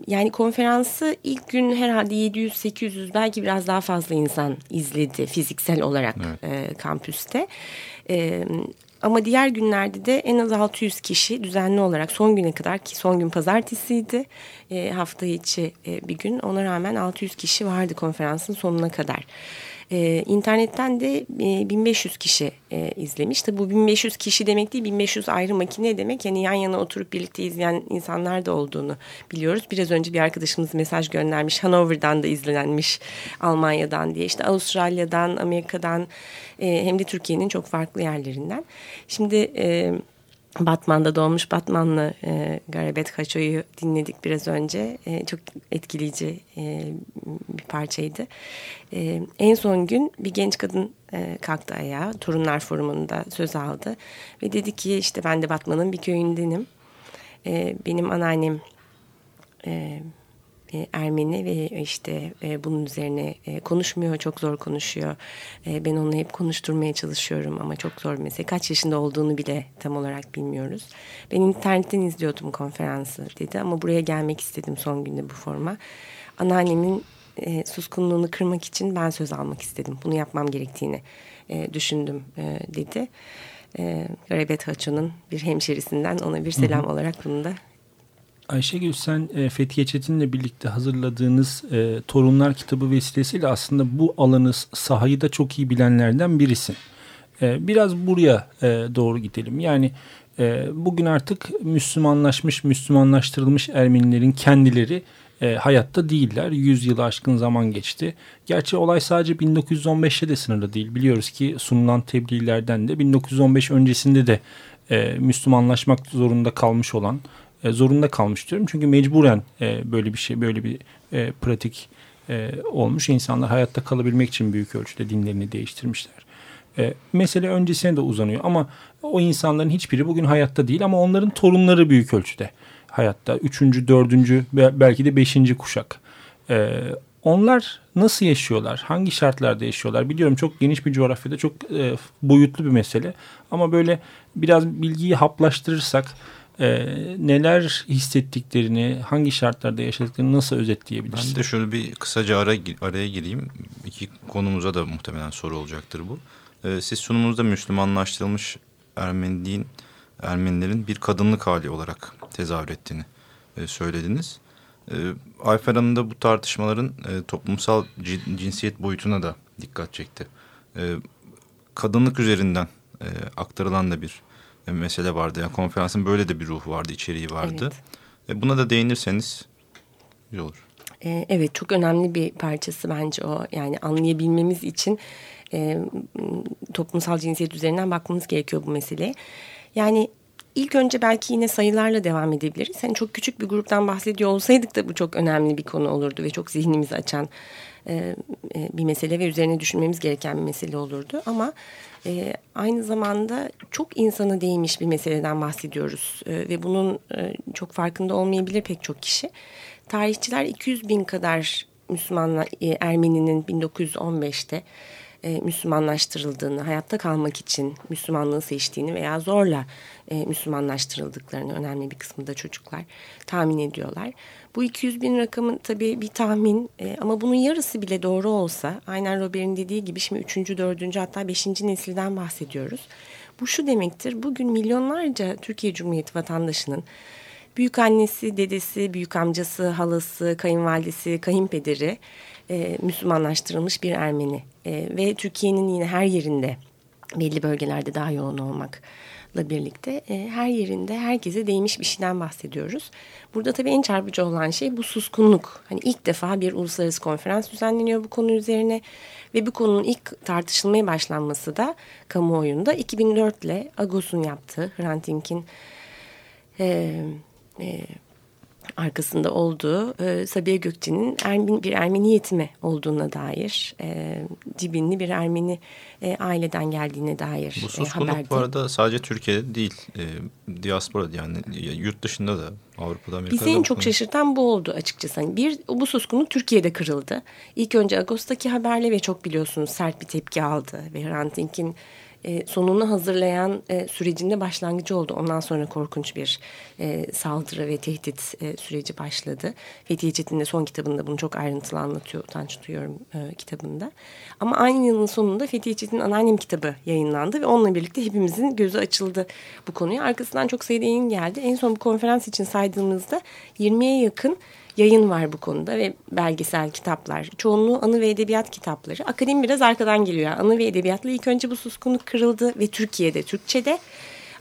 Yani konferansı ilk gün herhalde 700-800 belki biraz daha fazla insan izledi fiziksel olarak evet. kampüste. Ama diğer günlerde de en az 600 kişi düzenli olarak son güne kadar ki son gün pazartesiydi hafta içi bir gün ona rağmen 600 kişi vardı konferansın sonuna kadar. E, internetten de e, 1500 kişi e, izlemiş. Tabi bu 1500 kişi demek değil 1500 ayrı makine demek. Yani yan yana oturup birlikte izleyen insanlar da olduğunu biliyoruz. Biraz önce bir arkadaşımız mesaj göndermiş. Hanover'dan da izlenmiş Almanya'dan diye. işte Avustralya'dan, Amerika'dan e, hem de Türkiye'nin çok farklı yerlerinden. Şimdi... E, Batman'da doğmuş Batmanlı e, Garabet Kaço'yu dinledik biraz önce. E, çok etkileyici e, bir parçaydı. E, en son gün bir genç kadın e, kalktı ayağa. Torunlar Forumu'nda söz aldı. Ve dedi ki işte ben de Batman'ın bir köyündenim. E, benim anneannem... E, e, Ermeni ve işte e, bunun üzerine e, konuşmuyor, çok zor konuşuyor. E, ben onunla hep konuşturmaya çalışıyorum ama çok zor mesela. Kaç yaşında olduğunu bile tam olarak bilmiyoruz. Ben internetten izliyordum konferansı dedi ama buraya gelmek istedim son günde bu forma. Anneannemin e, suskunluğunu kırmak için ben söz almak istedim. Bunu yapmam gerektiğini e, düşündüm e, dedi. E, Garabet Haço'nun bir hemşerisinden ona bir selam hı hı. olarak bunu da Ayşegül sen e, Fethiye Çetin'le birlikte hazırladığınız e, Torunlar kitabı vesilesiyle aslında bu alanı sahayı da çok iyi bilenlerden birisin. E, biraz buraya e, doğru gidelim. Yani e, bugün artık Müslümanlaşmış, Müslümanlaştırılmış Ermenilerin kendileri e, hayatta değiller. 100 yılı aşkın zaman geçti. Gerçi olay sadece 1915'te de sınırlı değil. Biliyoruz ki sunulan tebliğlerden de 1915 öncesinde de e, Müslümanlaşmak zorunda kalmış olan e, zorunda kalmış diyorum. Çünkü mecburen e, böyle bir şey böyle bir e, pratik olmuş. İnsanlar hayatta kalabilmek için büyük ölçüde dinlerini değiştirmişler. E, mesele öncesine de uzanıyor ama o insanların hiçbiri bugün hayatta değil ama onların torunları büyük ölçüde hayatta. Üçüncü, dördüncü belki de beşinci kuşak. Onlar nasıl yaşıyorlar? Hangi şartlarda yaşıyorlar? Biliyorum çok geniş bir coğrafyada çok e, boyutlu bir mesele. Ama böyle biraz bilgiyi haplaştırırsak e, neler hissettiklerini, hangi şartlarda yaşadıklarını nasıl özetleyebilirsin? Ben de şöyle bir kısaca ara, araya gireyim. İki konumuza da muhtemelen soru olacaktır bu. E, siz sunumunuzda Müslümanlaştırılmış Ermeniliğin, Ermenilerin bir kadınlık hali olarak tezahür ettiğini e, söylediniz. E, Ayfer Hanım da bu tartışmaların e, toplumsal cinsiyet boyutuna da dikkat çekti. E, kadınlık üzerinden e, aktarılan da bir mesele vardı. Yani konferansın böyle de bir ruhu vardı, içeriği vardı. Evet. E, buna da değinirseniz güzel olur. E, evet çok önemli bir parçası bence o. Yani anlayabilmemiz için e, toplumsal cinsiyet üzerinden bakmamız gerekiyor bu meseleye. Yani ilk önce belki yine sayılarla devam edebiliriz. Hani çok küçük bir gruptan bahsediyor olsaydık da bu çok önemli bir konu olurdu ve çok zihnimizi açan e, e, bir mesele ve üzerine düşünmemiz gereken bir mesele olurdu. Ama e, aynı zamanda çok insana değmiş bir meseleden bahsediyoruz ve bunun çok farkında olmayabilir pek çok kişi. Tarihçiler 200 bin kadar Müslüman Ermeninin 1915'te e, Müslümanlaştırıldığını, hayatta kalmak için Müslümanlığı seçtiğini veya zorla Müslümanlaştırıldıklarını önemli bir kısmı da çocuklar tahmin ediyorlar. Bu 200 bin rakamın tabii bir tahmin e, ama bunun yarısı bile doğru olsa aynen Robert'in dediği gibi şimdi 3. 4. hatta 5. nesilden bahsediyoruz. Bu şu demektir bugün milyonlarca Türkiye Cumhuriyeti vatandaşının büyük annesi, dedesi, büyük amcası, halası, kayınvalidesi, kayınpederi e, Müslümanlaştırılmış bir Ermeni. E, ve Türkiye'nin yine her yerinde belli bölgelerde daha yoğun olmakla birlikte e, her yerinde herkese değmiş bir şeyden bahsediyoruz. Burada tabii en çarpıcı olan şey bu suskunluk. Hani ilk defa bir uluslararası konferans düzenleniyor bu konu üzerine ve bu konunun ilk tartışılmaya başlanması da kamuoyunda 2004 ile Agos'un yaptığı Hrant Dink'in e, e, arkasında olduğu e, Sabiha Gökçe'nin Ermin, bir Ermeni yetimi olduğuna dair e, Cibinli bir Ermeni e, aileden geldiğine dair Bu suskunluk e, bu arada sadece Türkiye'de değil e, diaspora yani yurt dışında da Avrupa'da Amerika'da. Bizi en çok şaşırtan bu oldu açıkçası. Hani bir bu suskunluk Türkiye'de kırıldı. İlk önce Ağustos'taki haberle ve çok biliyorsunuz sert bir tepki aldı ve Hrant Dink'in e, sonunu hazırlayan e, sürecinde başlangıcı oldu. Ondan sonra korkunç bir e, saldırı ve tehdit e, süreci başladı. Fethiye Çetin de son kitabında bunu çok ayrıntılı anlatıyor. Utanç duyuyorum e, kitabında. Ama aynı yılın sonunda Fethiye Çetin'in Anneannem kitabı yayınlandı ve onunla birlikte hepimizin gözü açıldı bu konuya. Arkasından çok sayıda yayın geldi. En son bu konferans için saydığımızda 20'ye yakın yayın var bu konuda ve belgesel kitaplar. Çoğunluğu anı ve edebiyat kitapları. Akademi biraz arkadan geliyor. Anı ve edebiyatla ilk önce bu suskunluk kırıldı ve Türkiye'de, Türkçe'de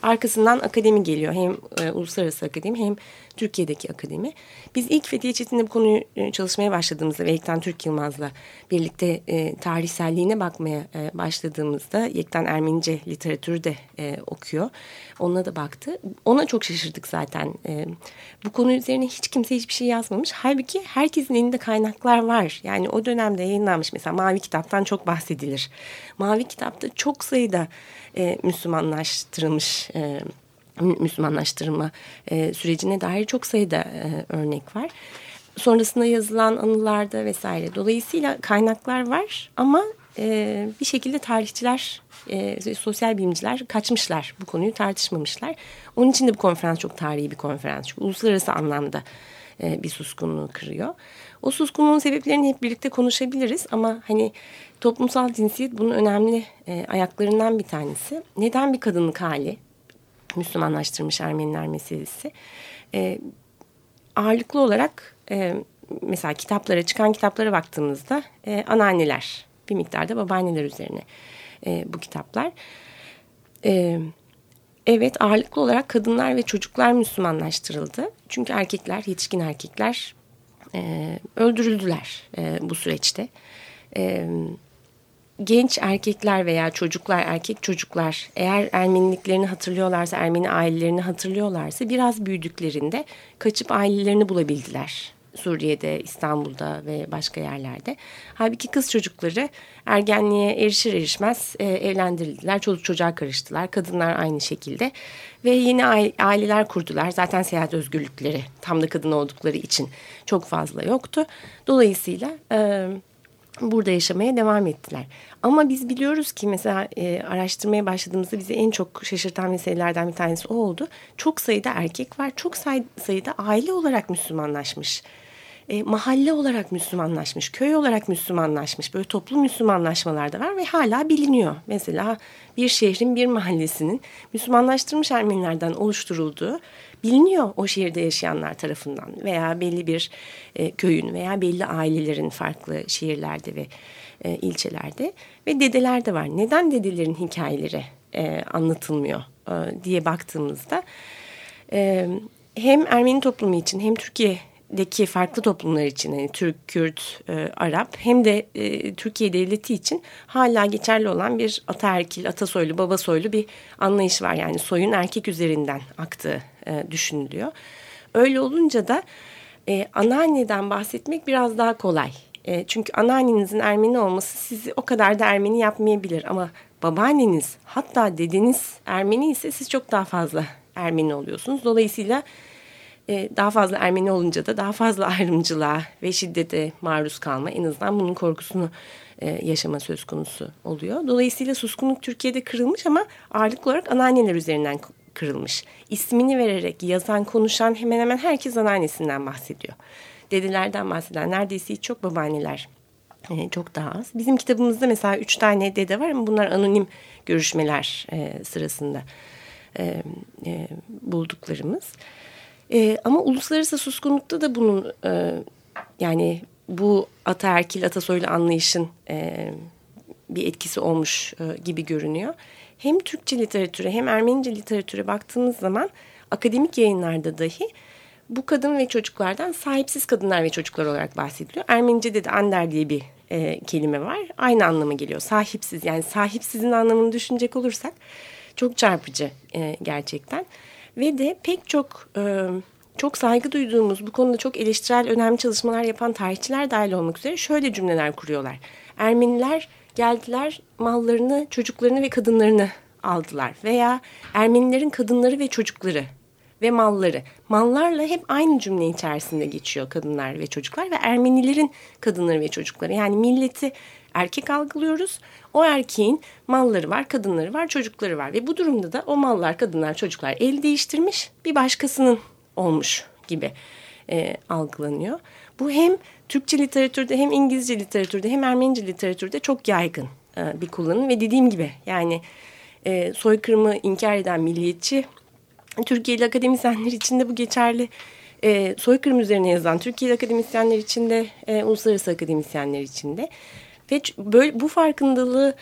arkasından akademi geliyor. Hem e, uluslararası akademi hem Türkiye'deki akademi. Biz ilk Fethiye Çetin'le bu konuyu e, çalışmaya başladığımızda ve Yekten Türk Yılmaz'la birlikte e, tarihselliğine bakmaya e, başladığımızda Yekten Ermenice literatürü de e, okuyor. Onunla da baktı. Ona çok şaşırdık zaten. E, bu konu üzerine hiç kimse hiçbir şey yazmamış. Halbuki herkesin elinde kaynaklar var. Yani o dönemde yayınlanmış mesela Mavi Kitap'tan çok bahsedilir. Mavi Kitap'ta çok sayıda e, Müslümanlaştırılmış e, Müslümanlaştırma e, sürecine dair çok sayıda e, örnek var. Sonrasında yazılan anılarda vesaire. Dolayısıyla kaynaklar var ama e, bir şekilde tarihçiler, e, sosyal bilimciler kaçmışlar. Bu konuyu tartışmamışlar. Onun için de bu konferans çok tarihi bir konferans. Çünkü uluslararası anlamda e, bir suskunluğu kırıyor. O suskunluğun sebeplerini hep birlikte konuşabiliriz ama hani toplumsal cinsiyet bunun önemli e, ayaklarından bir tanesi. Neden bir kadınlık hali? Müslümanlaştırmış Ermeniler meselesi. E, ağırlıklı olarak e, mesela kitaplara çıkan kitaplara baktığımızda e, anneanneler bir miktarda babaanneler üzerine e, bu kitaplar. E, evet ağırlıklı olarak kadınlar ve çocuklar Müslümanlaştırıldı. Çünkü erkekler, yetişkin erkekler e, öldürüldüler e, bu süreçte. E, genç erkekler veya çocuklar, erkek çocuklar eğer Ermeniliklerini hatırlıyorlarsa, Ermeni ailelerini hatırlıyorlarsa biraz büyüdüklerinde kaçıp ailelerini bulabildiler. Suriye'de, İstanbul'da ve başka yerlerde. Halbuki kız çocukları ergenliğe erişir erişmez e, evlendirildiler. Çocuk çocuğa karıştılar. Kadınlar aynı şekilde. Ve yeni aileler kurdular. Zaten seyahat özgürlükleri tam da kadın oldukları için çok fazla yoktu. Dolayısıyla... E, burada yaşamaya devam ettiler. Ama biz biliyoruz ki mesela e, araştırmaya başladığımızda bizi en çok şaşırtan meselelerden bir tanesi o oldu. Çok sayıda erkek var, çok say sayıda aile olarak Müslümanlaşmış. E, mahalle olarak Müslümanlaşmış, köy olarak Müslümanlaşmış. Böyle toplu Müslümanlaşmalar da var ve hala biliniyor. Mesela bir şehrin bir mahallesinin Müslümanlaştırmış Ermenilerden oluşturulduğu biliniyor o şehirde yaşayanlar tarafından veya belli bir e, köyün veya belli ailelerin farklı şehirlerde ve e, ilçelerde ve dedeler de var. Neden dedelerin hikayeleri e, anlatılmıyor e, diye baktığımızda e, hem Ermeni toplumu için hem Türkiye deki farklı toplumlar için yani Türk, Kürt, e, Arap hem de e, Türkiye devleti için hala geçerli olan bir ataerkil, atasoylu, babasoylu bir anlayış var. Yani soyun erkek üzerinden aktığı e, düşünülüyor. Öyle olunca da e, anneanneden bahsetmek biraz daha kolay. E, çünkü anneannenizin Ermeni olması sizi o kadar da Ermeni yapmayabilir ama babaanneniz hatta dedeniz Ermeni ise siz çok daha fazla Ermeni oluyorsunuz. Dolayısıyla e, daha fazla Ermeni olunca da daha fazla ayrımcılığa ve şiddete maruz kalma en azından bunun korkusunu e, yaşama söz konusu oluyor. Dolayısıyla suskunluk Türkiye'de kırılmış ama ağırlık olarak anneanneler üzerinden kırılmış. İsmini vererek yazan, konuşan hemen hemen herkes anneannesinden bahsediyor. Dedelerden bahseden neredeyse hiç çok babaanneler e, çok daha az. Bizim kitabımızda mesela üç tane dede var ama bunlar anonim görüşmeler sırasında e, e, bulduklarımız. E, ama uluslararası suskunlukta da bunun e, yani bu ataerkil atasoylu anlayışın e, bir etkisi olmuş e, gibi görünüyor. Hem Türkçe literatüre hem Ermenice literatüre baktığımız zaman akademik yayınlarda dahi bu kadın ve çocuklardan sahipsiz kadınlar ve çocuklar olarak bahsediliyor. Ermenice'de de ander diye bir e, kelime var. Aynı anlama geliyor. Sahipsiz yani sahipsizin anlamını düşünecek olursak çok çarpıcı e, gerçekten. Ve de pek çok e, çok saygı duyduğumuz bu konuda çok eleştirel önemli çalışmalar yapan tarihçiler dahil olmak üzere şöyle cümleler kuruyorlar. Ermeniler geldiler mallarını, çocuklarını ve kadınlarını aldılar. Veya Ermenilerin kadınları ve çocukları ve malları. Mallarla hep aynı cümle içerisinde geçiyor kadınlar ve çocuklar ve Ermenilerin kadınları ve çocukları. Yani milleti erkek algılıyoruz. O erkeğin malları var, kadınları var, çocukları var ve bu durumda da o mallar, kadınlar, çocuklar el değiştirmiş bir başkasının olmuş gibi e, algılanıyor. Bu hem Türkçe literatürde hem İngilizce literatürde hem Ermenice literatürde çok yaygın e, bir kullanım ve dediğim gibi yani e, soykırımı inkar eden milliyetçi Türkiye'li akademisyenler için de bu geçerli. E, soykırım üzerine yazan Türkiye'li akademisyenler için de e, uluslararası akademisyenler için de ve böyle bu farkındalığı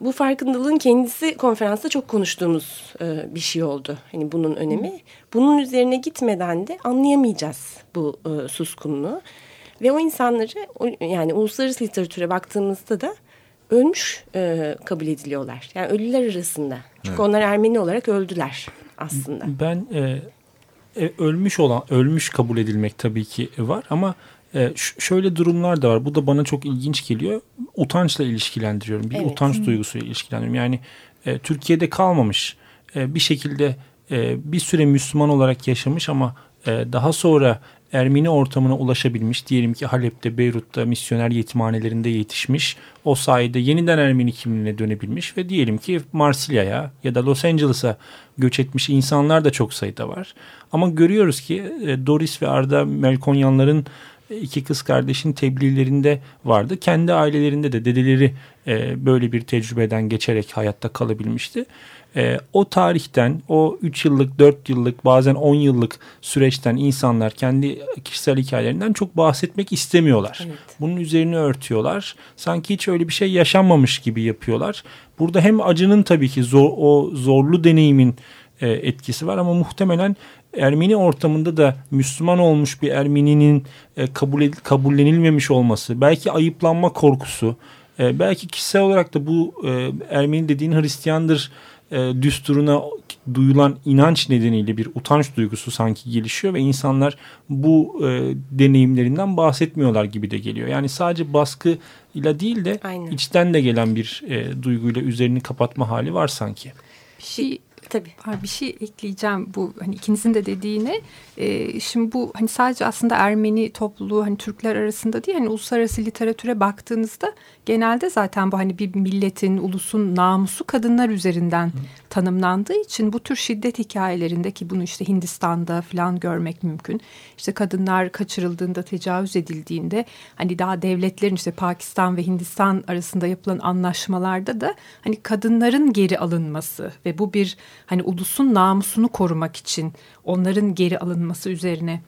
bu farkındalığın kendisi konferansta çok konuştuğumuz e, bir şey oldu. Hani bunun önemi. Bunun üzerine gitmeden de anlayamayacağız bu e, suskunluğu. Ve o insanları yani uluslararası literatüre baktığımızda da ölmüş e, kabul ediliyorlar. Yani ölüler arasında. Çünkü evet. onlar Ermeni olarak öldüler aslında. Ben e, e, ölmüş olan ölmüş kabul edilmek tabii ki var ama e, şöyle durumlar da var. Bu da bana çok ilginç geliyor. Utançla ilişkilendiriyorum. Bir evet. utanç duygusuyla ilişkilendiriyorum. Yani e, Türkiye'de kalmamış e, bir şekilde e, bir süre Müslüman olarak yaşamış ama e, daha sonra Ermeni ortamına ulaşabilmiş. Diyelim ki Halep'te, Beyrut'ta misyoner yetimhanelerinde yetişmiş. O sayede yeniden Ermeni kimliğine dönebilmiş ve diyelim ki Marsilya'ya ya da Los Angeles'a göç etmiş insanlar da çok sayıda var. Ama görüyoruz ki e, Doris ve Arda Melkonyanların iki kız kardeşin tebliğlerinde vardı. Kendi ailelerinde de dedeleri e, böyle bir tecrübeden geçerek hayatta kalabilmişti. E, o tarihten, o 3 yıllık, 4 yıllık, bazen 10 yıllık süreçten insanlar kendi kişisel hikayelerinden çok bahsetmek istemiyorlar. Evet. Bunun üzerine örtüyorlar. Sanki hiç öyle bir şey yaşanmamış gibi yapıyorlar. Burada hem acının tabii ki zor, o zorlu deneyimin e, etkisi var ama muhtemelen Ermeni ortamında da Müslüman olmuş bir Ermeninin e, kabul kabullenilmemiş olması, belki ayıplanma korkusu, e, belki kişisel olarak da bu e, Ermeni dediğin Hristiyandır e, düsturuna duyulan inanç nedeniyle bir utanç duygusu sanki gelişiyor ve insanlar bu e, deneyimlerinden bahsetmiyorlar gibi de geliyor. Yani sadece baskı ile değil de Aynen. içten de gelen bir e, duyguyla üzerini kapatma hali var sanki. Bir şey Tabii. Bir şey ekleyeceğim bu hani ikinizin de dediğine. E, şimdi bu hani sadece aslında Ermeni topluluğu hani Türkler arasında değil hani uluslararası literatüre baktığınızda genelde zaten bu hani bir milletin, ulusun namusu kadınlar üzerinden Hı. tanımlandığı için bu tür şiddet hikayelerinde ki bunu işte Hindistan'da falan görmek mümkün. İşte kadınlar kaçırıldığında, tecavüz edildiğinde hani daha devletlerin işte Pakistan ve Hindistan arasında yapılan anlaşmalarda da hani kadınların geri alınması ve bu bir hani ulusun namusunu korumak için onların geri alınması üzerine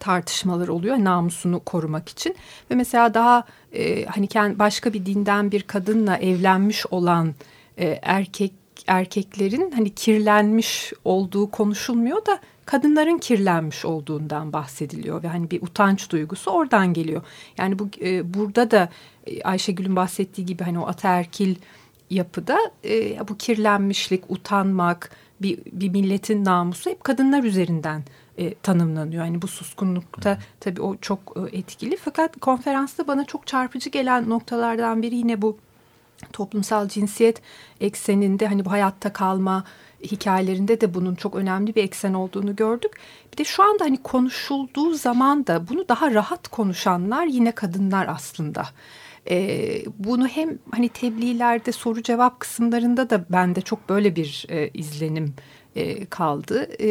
tartışmalar oluyor namusunu korumak için ve mesela daha e, hani başka bir dinden bir kadınla evlenmiş olan e, erkek erkeklerin hani kirlenmiş olduğu konuşulmuyor da kadınların kirlenmiş olduğundan bahsediliyor ve hani bir utanç duygusu oradan geliyor. Yani bu e, burada da e, Ayşegül'ün bahsettiği gibi hani o ataerkil yapıda e, bu kirlenmişlik, utanmak, bir, bir milletin namusu hep kadınlar üzerinden e, tanımlanıyor. Yani bu suskunlukta Hı. tabii o çok e, etkili. Fakat konferansta bana çok çarpıcı gelen noktalardan biri yine bu toplumsal cinsiyet ekseninde hani bu hayatta kalma hikayelerinde de bunun çok önemli bir eksen olduğunu gördük. Bir de şu anda hani konuşulduğu zaman da bunu daha rahat konuşanlar yine kadınlar aslında. E, bunu hem hani tebliğlerde soru cevap kısımlarında da bende çok böyle bir e, izlenim e, kaldı. E,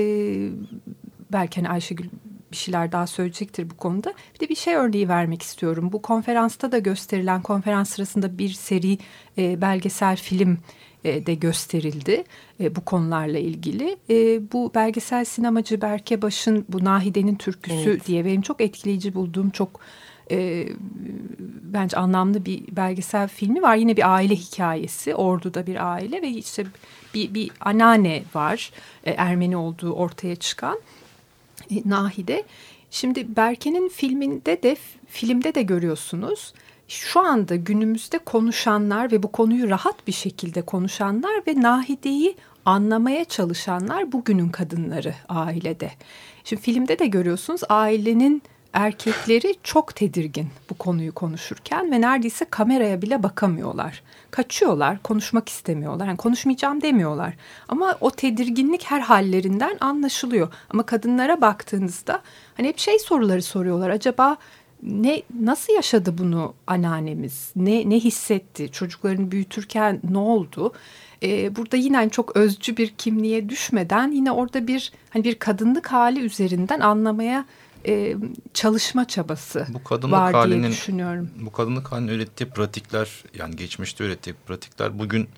belki hani Ayşegül bir şeyler daha söyleyecektir bu konuda. Bir de bir şey örneği vermek istiyorum. Bu konferansta da gösterilen konferans sırasında bir seri e, belgesel film e, de gösterildi e, bu konularla ilgili. E, bu belgesel sinemacı Berke Baş'ın bu Nahide'nin türküsü evet. diye benim çok etkileyici bulduğum çok e, bence anlamlı bir belgesel filmi var. Yine bir aile hikayesi. Ordu'da bir aile ve işte bir, bir anneanne var. E, Ermeni olduğu ortaya çıkan e, Nahide. Şimdi Berke'nin filminde de filmde de görüyorsunuz. Şu anda günümüzde konuşanlar ve bu konuyu rahat bir şekilde konuşanlar ve Nahide'yi anlamaya çalışanlar bugünün kadınları ailede. Şimdi filmde de görüyorsunuz ailenin erkekleri çok tedirgin bu konuyu konuşurken ve neredeyse kameraya bile bakamıyorlar. Kaçıyorlar, konuşmak istemiyorlar. Yani konuşmayacağım demiyorlar. Ama o tedirginlik her hallerinden anlaşılıyor. Ama kadınlara baktığınızda hani hep şey soruları soruyorlar. Acaba ne nasıl yaşadı bunu anneannemiz? Ne ne hissetti? Çocuklarını büyütürken ne oldu? Ee, burada yine hani çok özcü bir kimliğe düşmeden yine orada bir hani bir kadınlık hali üzerinden anlamaya e, çalışma çabası bu kadınlık var halinin, diye düşünüyorum. Bu kadınlık halinin ürettiği pratikler yani geçmişte ürettiği pratikler bugün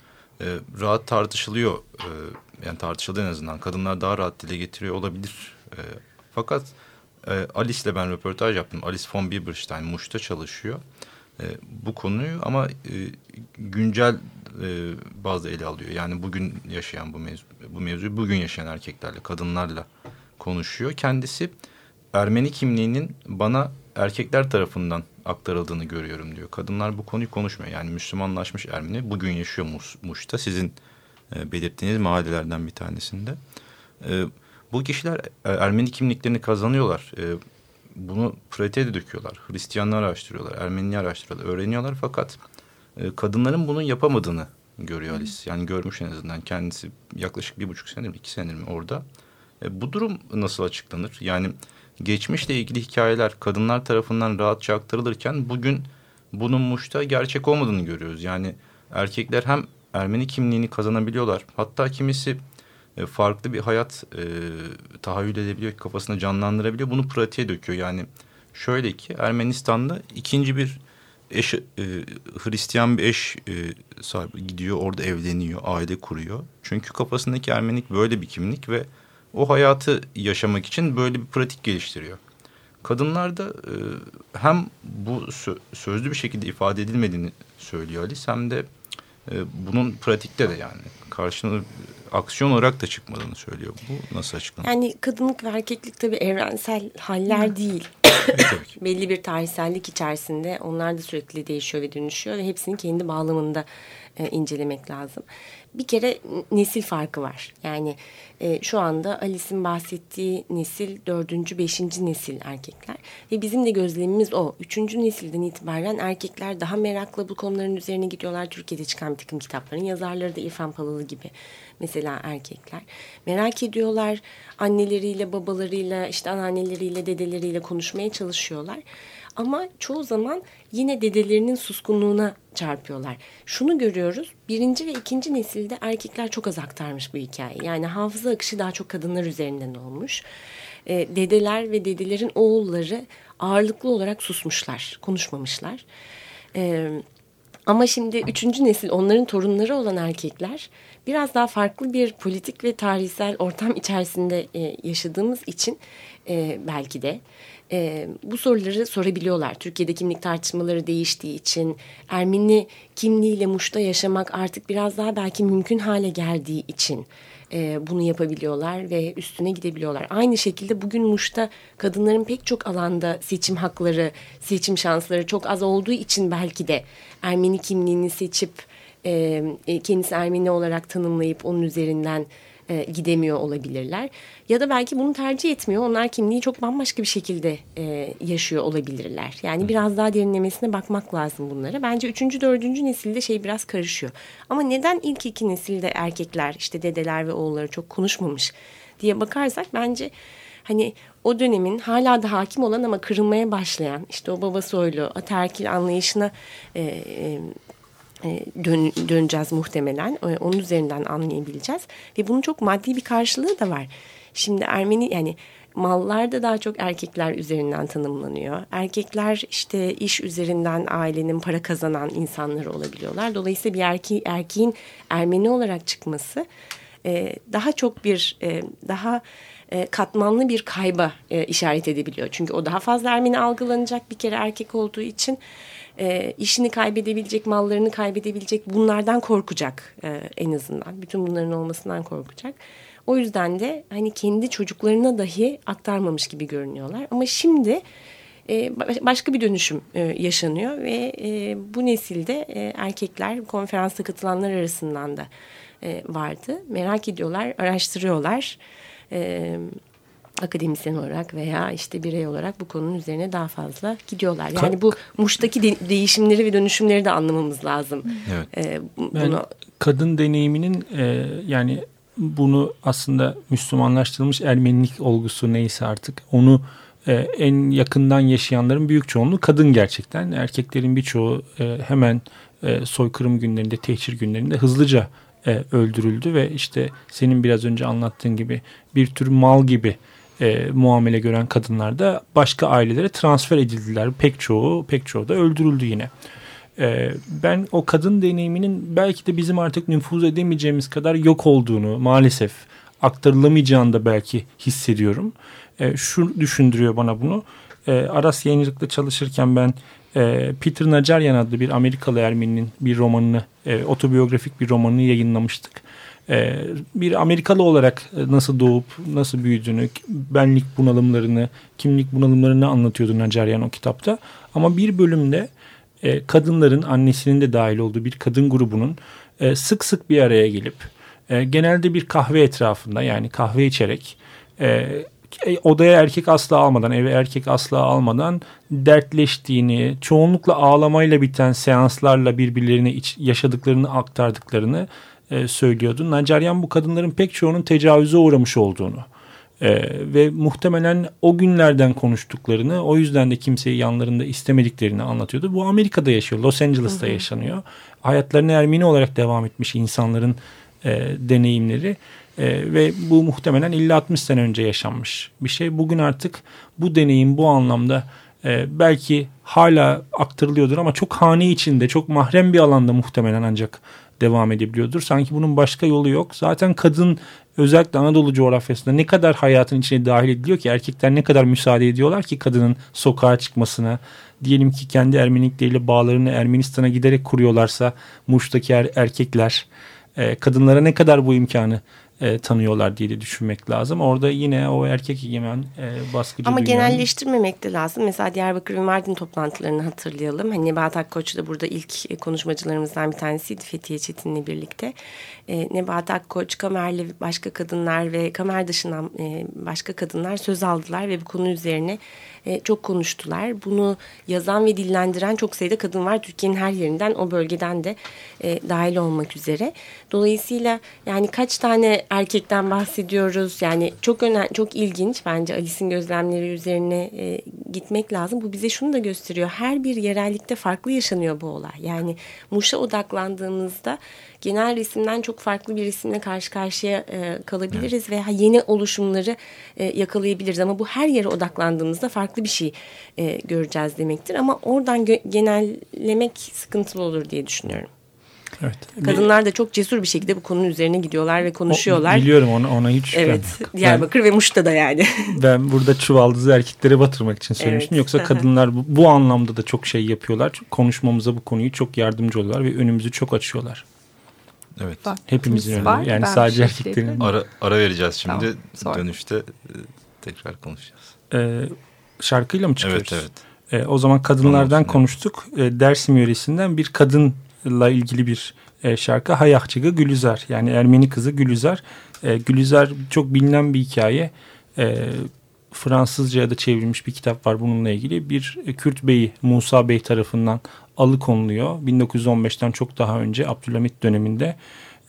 e, rahat tartışılıyor. E, yani tartışıldı en azından. Kadınlar daha rahat dile getiriyor olabilir. E, fakat e, Alice'le ben röportaj yaptım. Alice von Bieberstein Muş'ta çalışıyor. E, bu konuyu ama e, güncel e, bazı ele alıyor. Yani bugün yaşayan bu mevzu, bu mevzuyu bugün yaşayan erkeklerle, kadınlarla konuşuyor. Kendisi Ermeni kimliğinin bana erkekler tarafından aktarıldığını görüyorum diyor. Kadınlar bu konuyu konuşmuyor. Yani Müslümanlaşmış Ermeni bugün yaşıyor Muş, Muş'ta sizin e, belirttiğiniz mahallelerden bir tanesinde. E, bu kişiler e, Ermeni kimliklerini kazanıyorlar. Bunu pratiğe de döküyorlar. Hristiyanlar araştırıyorlar, Ermeniyi araştırıyorlar, öğreniyorlar. Fakat kadınların bunu yapamadığını görüyor Alice. Yani görmüş en azından kendisi yaklaşık bir buçuk senedir mi, iki senedir mi orada. Bu durum nasıl açıklanır? Yani geçmişle ilgili hikayeler kadınlar tarafından rahatça aktarılırken bugün bunun Muş'ta gerçek olmadığını görüyoruz. Yani erkekler hem Ermeni kimliğini kazanabiliyorlar. Hatta kimisi e, farklı bir hayat e, tahayyül edebiliyor, kafasına canlandırabiliyor. Bunu pratiğe döküyor. Yani şöyle ki Ermenistan'da ikinci bir eş, e, Hristiyan bir eş e, sahibi gidiyor, orada evleniyor, aile kuruyor. Çünkü kafasındaki Ermenik böyle bir kimlik ve o hayatı yaşamak için böyle bir pratik geliştiriyor. Kadınlarda e, hem bu sö sözlü bir şekilde ifade edilmediğini söylüyor Alice hem de e, bunun pratikte de yani karşını aksiyon olarak da çıkmadığını söylüyor. Bu nasıl açıklanır? Yani kadınlık ve erkeklik tabii evrensel haller değil. Belli bir tarihsellik içerisinde onlar da sürekli değişiyor ve dönüşüyor ve hepsini kendi bağlamında e, incelemek lazım. Bir kere nesil farkı var. Yani e, şu anda Alice'in bahsettiği nesil dördüncü, beşinci nesil erkekler. Ve bizim de gözlemimiz o. Üçüncü nesilden itibaren erkekler daha merakla bu konuların üzerine gidiyorlar. Türkiye'de çıkan bir takım kitapların yazarları da İrfan Palalı gibi mesela erkekler. Merak ediyorlar anneleriyle, babalarıyla, işte anneanneleriyle, dedeleriyle konuşmaya çalışıyorlar. Ama çoğu zaman yine dedelerinin suskunluğuna çarpıyorlar. Şunu görüyoruz. Birinci ve ikinci nesilde erkekler çok az aktarmış bu hikayeyi. Yani hafıza akışı daha çok kadınlar üzerinden olmuş. E, dedeler ve dedelerin oğulları ağırlıklı olarak susmuşlar, konuşmamışlar. E, ama şimdi üçüncü nesil onların torunları olan erkekler biraz daha farklı bir politik ve tarihsel ortam içerisinde e, yaşadığımız için e, belki de e, bu soruları sorabiliyorlar. Türkiye'de kimlik tartışmaları değiştiği için Ermeni kimliğiyle Muş'ta yaşamak artık biraz daha belki mümkün hale geldiği için e, bunu yapabiliyorlar ve üstüne gidebiliyorlar. Aynı şekilde bugün Muş'ta kadınların pek çok alanda seçim hakları, seçim şansları çok az olduğu için belki de Ermeni kimliğini seçip e, kendisi Ermeni olarak tanımlayıp onun üzerinden e, gidemiyor olabilirler. Ya da belki bunu tercih etmiyor. Onlar kimliği çok bambaşka bir şekilde e, yaşıyor olabilirler. Yani biraz daha derinlemesine bakmak lazım bunlara. Bence üçüncü, dördüncü nesilde şey biraz karışıyor. Ama neden ilk iki nesilde erkekler işte dedeler ve oğulları çok konuşmamış diye bakarsak bence hani o dönemin hala da hakim olan ama kırılmaya başlayan işte o baba soylu ataerkil anlayışına e, e, e, dön, döneceğiz muhtemelen. E, onun üzerinden anlayabileceğiz. Ve bunun çok maddi bir karşılığı da var. Şimdi Ermeni yani mallar da daha çok erkekler üzerinden tanımlanıyor. Erkekler işte iş üzerinden ailenin para kazanan insanları olabiliyorlar. Dolayısıyla bir erke erkeğin Ermeni olarak çıkması e, daha çok bir e, daha e, katmanlı bir kayba e, işaret edebiliyor. Çünkü o daha fazla Ermeni algılanacak bir kere erkek olduğu için e, işini kaybedebilecek, mallarını kaybedebilecek bunlardan korkacak en azından. Bütün bunların olmasından korkacak. O yüzden de hani kendi çocuklarına dahi aktarmamış gibi görünüyorlar. Ama şimdi başka bir dönüşüm yaşanıyor ve bu nesilde erkekler konferansa katılanlar arasından da vardı. Merak ediyorlar, araştırıyorlar. E, akademisyen olarak veya işte birey olarak bu konunun üzerine daha fazla gidiyorlar. Yani bu Muş'taki de değişimleri ve dönüşümleri de anlamamız lazım. Evet. Ee, bunu... Ben kadın deneyiminin e, yani bunu aslında Müslümanlaştırılmış Ermenilik olgusu neyse artık onu e, en yakından yaşayanların büyük çoğunluğu kadın gerçekten. Erkeklerin birçoğu e, hemen e, soykırım günlerinde, tehcir günlerinde hızlıca e, öldürüldü ve işte senin biraz önce anlattığın gibi bir tür mal gibi e, muamele gören kadınlar da başka ailelere transfer edildiler. Pek çoğu, pek çoğu da öldürüldü yine. E, ben o kadın deneyiminin belki de bizim artık nüfuz edemeyeceğimiz kadar yok olduğunu maalesef aktarılamayacağını da belki hissediyorum. E, şu düşündürüyor bana bunu. E, Aras yayıncılıkta çalışırken ben e, Peter Nacaryan adlı bir Amerikalı Ermeni'nin bir romanını, e, otobiyografik bir romanını yayınlamıştık. Ee, bir Amerikalı olarak e, nasıl doğup nasıl büyüdüğünü, benlik bunalımlarını, kimlik bunalımlarını anlatıyordu Nacaryan o kitapta. Ama bir bölümde e, kadınların annesinin de dahil olduğu bir kadın grubunun e, sık sık bir araya gelip genelde bir kahve etrafında yani kahve içerek odaya erkek asla almadan, eve erkek asla almadan dertleştiğini, çoğunlukla ağlamayla biten seanslarla birbirlerine iç, yaşadıklarını aktardıklarını e, söylüyordu. Nacaryan bu kadınların pek çoğunun tecavüze uğramış olduğunu e, ve muhtemelen o günlerden konuştuklarını o yüzden de kimseyi yanlarında istemediklerini anlatıyordu. Bu Amerika'da yaşıyor, Los Angeles'ta hı hı. yaşanıyor. Hayatlarını Ermeni olarak devam etmiş insanların e, deneyimleri e, ve bu muhtemelen 50-60 sene önce yaşanmış bir şey. Bugün artık bu deneyim bu anlamda e, belki hala aktarılıyordur ama çok hane içinde, çok mahrem bir alanda muhtemelen ancak devam edebiliyordur. Sanki bunun başka yolu yok. Zaten kadın özellikle Anadolu coğrafyasında ne kadar hayatın içine dahil ediliyor ki erkekler ne kadar müsaade ediyorlar ki kadının sokağa çıkmasına. Diyelim ki kendi Ermenikleriyle bağlarını Ermenistan'a giderek kuruyorlarsa Muş'taki er, erkekler e, kadınlara ne kadar bu imkanı e, tanıyorlar diye de düşünmek lazım. Orada yine o erkek egemen e, baskıcı Ama dünyanın... genelleştirmemek de lazım. Mesela Diyarbakır ve Mardin toplantılarını hatırlayalım. Hani Nebahat Akkoç da burada ilk konuşmacılarımızdan bir tanesiydi Fethiye Çetin'le birlikte. E, Nebahat Akkoç, Kamer'le başka kadınlar ve Kamer dışından e, başka kadınlar söz aldılar ve bu konu üzerine e, çok konuştular. Bunu yazan ve dillendiren çok sayıda kadın var. Türkiye'nin her yerinden o bölgeden de e, dahil olmak üzere. Dolayısıyla yani kaç tane erkekten bahsediyoruz? Yani çok önemli, çok ilginç bence Alice'in gözlemleri üzerine e, gitmek lazım. Bu bize şunu da gösteriyor. Her bir yerellikte farklı yaşanıyor bu olay. Yani Muş'a odaklandığımızda genel resimden çok farklı bir resimle karşı karşıya e, kalabiliriz evet. ve yeni oluşumları e, yakalayabiliriz. Ama bu her yere odaklandığımızda farklı bir şey e, göreceğiz demektir. Ama oradan genellemek sıkıntılı olur diye düşünüyorum. Evet. Kadınlar da çok cesur bir şekilde bu konunun üzerine gidiyorlar ve konuşuyorlar. O, biliyorum ona, ona hiç Evet. Diyarbakır ben, ve Muş'ta da yani. ben burada çuvaldızı erkeklere batırmak için söylemiştim. Evet. Yoksa kadınlar bu, bu anlamda da çok şey yapıyorlar. Konuşmamıza bu konuyu çok yardımcı oluyorlar ve önümüzü çok açıyorlar. Evet. Bak, Hepimizin önünde. Yani sadece şey erkeklerin. Ara, ara vereceğiz şimdi. Tamam, Dönüşte e, tekrar konuşacağız. Ee, şarkıyla mı çıkıyoruz? Evet evet. Ee, o zaman kadınlardan konuştuk. Ee, Dersim yöresinden bir kadınla ilgili bir e, şarkı Hayakçıgı Gülüzar. Yani Ermeni kızı Gülüzar. E, Gülüzar çok bilinen bir hikaye. E, Fransızca'ya da çevrilmiş bir kitap var bununla ilgili. Bir Kürt Bey'i Musa Bey tarafından alıkonuluyor. 1915'ten çok daha önce Abdülhamit döneminde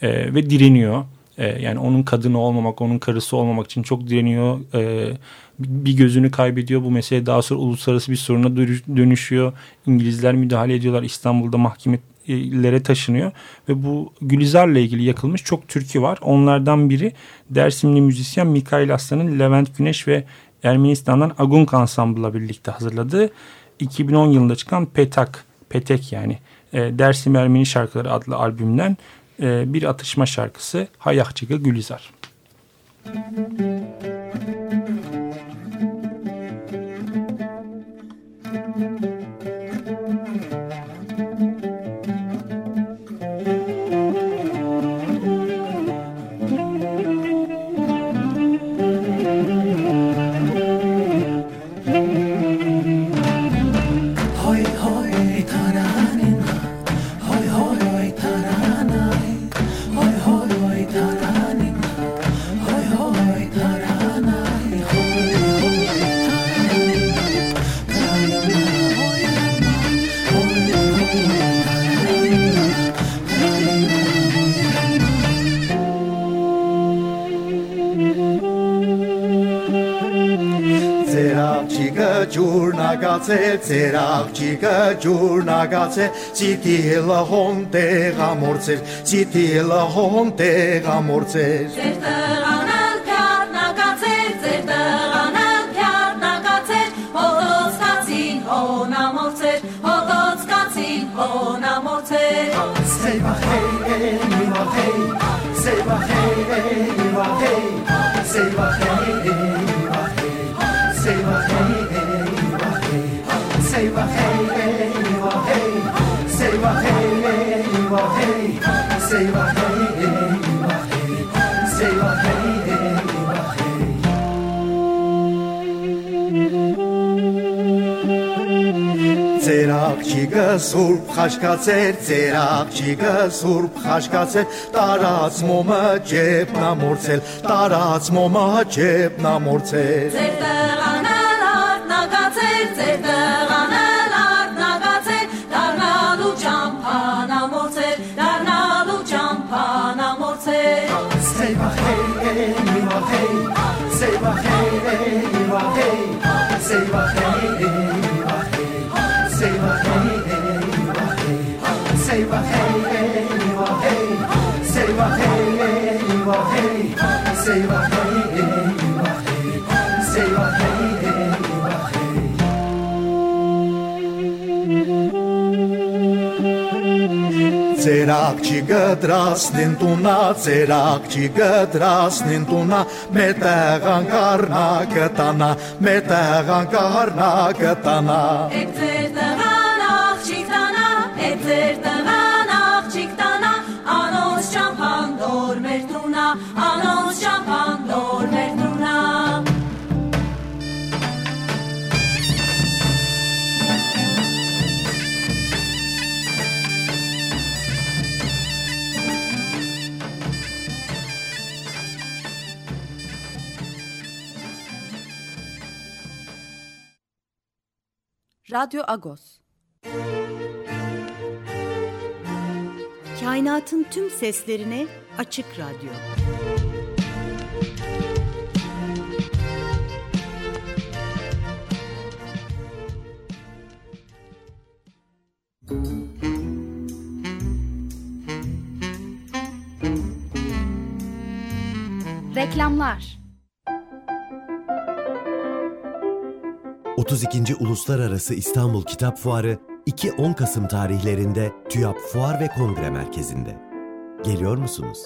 e, ve direniyor. E, yani onun kadını olmamak, onun karısı olmamak için çok direniyor. E, bir gözünü kaybediyor. Bu mesele daha sonra uluslararası bir soruna dönüşüyor. İngilizler müdahale ediyorlar. İstanbul'da mahkemelere taşınıyor. Ve bu Gülizar'la ilgili yakılmış çok türkü var. Onlardan biri Dersimli müzisyen Mikail Aslan'ın Levent Güneş ve Ermenistan'dan Agung Ensemble'la birlikte hazırladığı 2010 yılında çıkan Petak, Petek yani e, Dersim Ermeni Şarkıları adlı albümden e, bir atışma şarkısı Hayakçıgı Gülizar. Müzik ջուրնագաց է, ձեր աղջիկը ջուրնագաց է, սիտի լհոն տեղամորձեր, սիտի լհոն տեղամորձեր։ Ձեր տղան ալքյարնագաց է, ձեր տղան ալքյարնագաց է, հոտոցկացին հոնամորձեր, հոտոցկացին հոնամորձեր։ Սեյվա հեյ, էյ, մի վա հեյ, սեյվա հեյ, էյ, մի վա հեյ, սեյվա հեյ, Ձեր աղջիկը սուրբ խաշկացեր, ձեր աղջիկը սուրբ խաշկացեր, տարած մոմը ջեբնամորցել, տարած մոմը ջեբնամորցել։ Ձեր Eyvah hey eyvah hey Eyvah hey eyvah hey Ձեր աղջի գտրասնին տունա, ձեր աղջի գտրասնին տունա, մետեղ անկարնա կտանա, մետեղ անկարնա կտանա։ Եք ձեր Radyo Agos. Kainatın tüm seslerine açık radyo. Reklamlar 32. Uluslararası İstanbul Kitap Fuarı 2-10 Kasım tarihlerinde TÜYAP Fuar ve Kongre Merkezi'nde. Geliyor musunuz?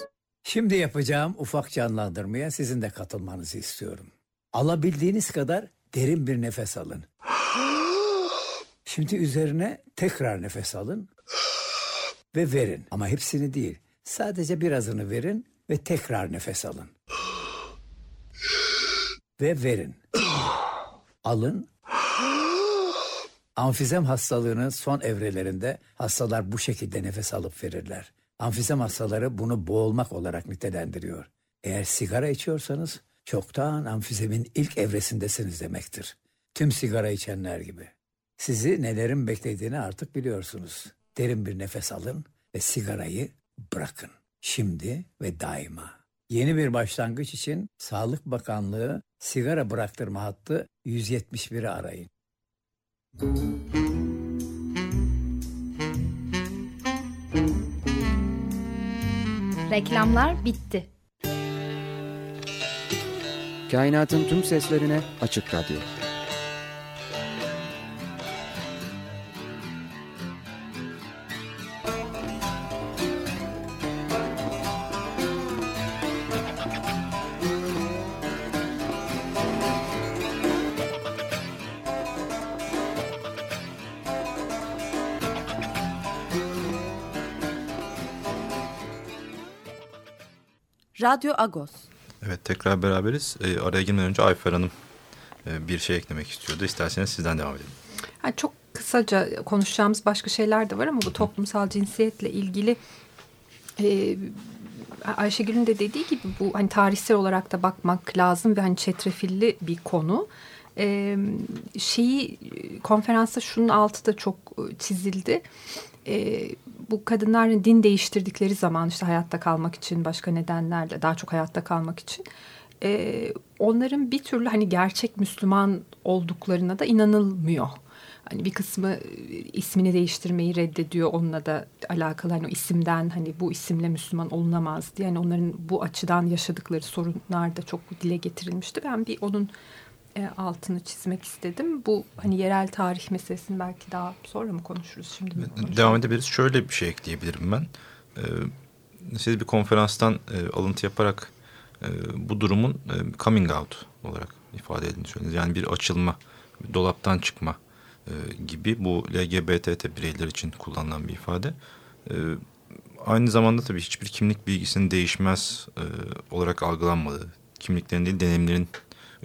Şimdi yapacağım ufak canlandırmaya sizin de katılmanızı istiyorum. Alabildiğiniz kadar derin bir nefes alın. Şimdi üzerine tekrar nefes alın ve verin. Ama hepsini değil. Sadece birazını verin ve tekrar nefes alın. Ve verin. Alın. Amfizem hastalığının son evrelerinde hastalar bu şekilde nefes alıp verirler. Amfizem hastaları bunu boğulmak olarak nitelendiriyor. Eğer sigara içiyorsanız çoktan amfizemin ilk evresindesiniz demektir. Tüm sigara içenler gibi. Sizi nelerin beklediğini artık biliyorsunuz. Derin bir nefes alın ve sigarayı bırakın. Şimdi ve daima. Yeni bir başlangıç için Sağlık Bakanlığı sigara bıraktırma hattı 171'i arayın. Reklamlar bitti. Kainatın tüm seslerine açık radyo. Radyo Agos. Evet tekrar beraberiz. E, araya girmeden önce Ayfer Hanım e, bir şey eklemek istiyordu. İsterseniz sizden devam edelim. Ha, çok kısaca konuşacağımız başka şeyler de var ama bu toplumsal cinsiyetle ilgili e, Ayşegül'ün de dediği gibi bu hani tarihsel olarak da bakmak lazım ve hani çetrefilli bir konu. E, şeyi konferansta şunun altı da çok çizildi. E, bu kadınların din değiştirdikleri zaman işte hayatta kalmak için başka nedenlerle daha çok hayatta kalmak için e, onların bir türlü hani gerçek Müslüman olduklarına da inanılmıyor. Hani bir kısmı ismini değiştirmeyi reddediyor onunla da alakalı hani o isimden hani bu isimle Müslüman olunamaz diye yani onların bu açıdan yaşadıkları sorunlar da çok dile getirilmişti. Ben bir onun e, altını çizmek istedim. Bu hani yerel tarih meselesini belki daha sonra mı konuşuruz şimdi mi konuşalım? Devam edebiliriz. Şöyle bir şey ekleyebilirim ben. Ee, siz bir konferanstan e, alıntı yaparak e, bu durumun e, coming out olarak ifade edildiğini söylediniz. Yani bir açılma, bir dolaptan çıkma e, gibi bu LGBT bireyler için kullanılan bir ifade. E, aynı zamanda tabii hiçbir kimlik bilgisinin değişmez e, olarak algılanmadığı, kimliklerin değil deneyimlerin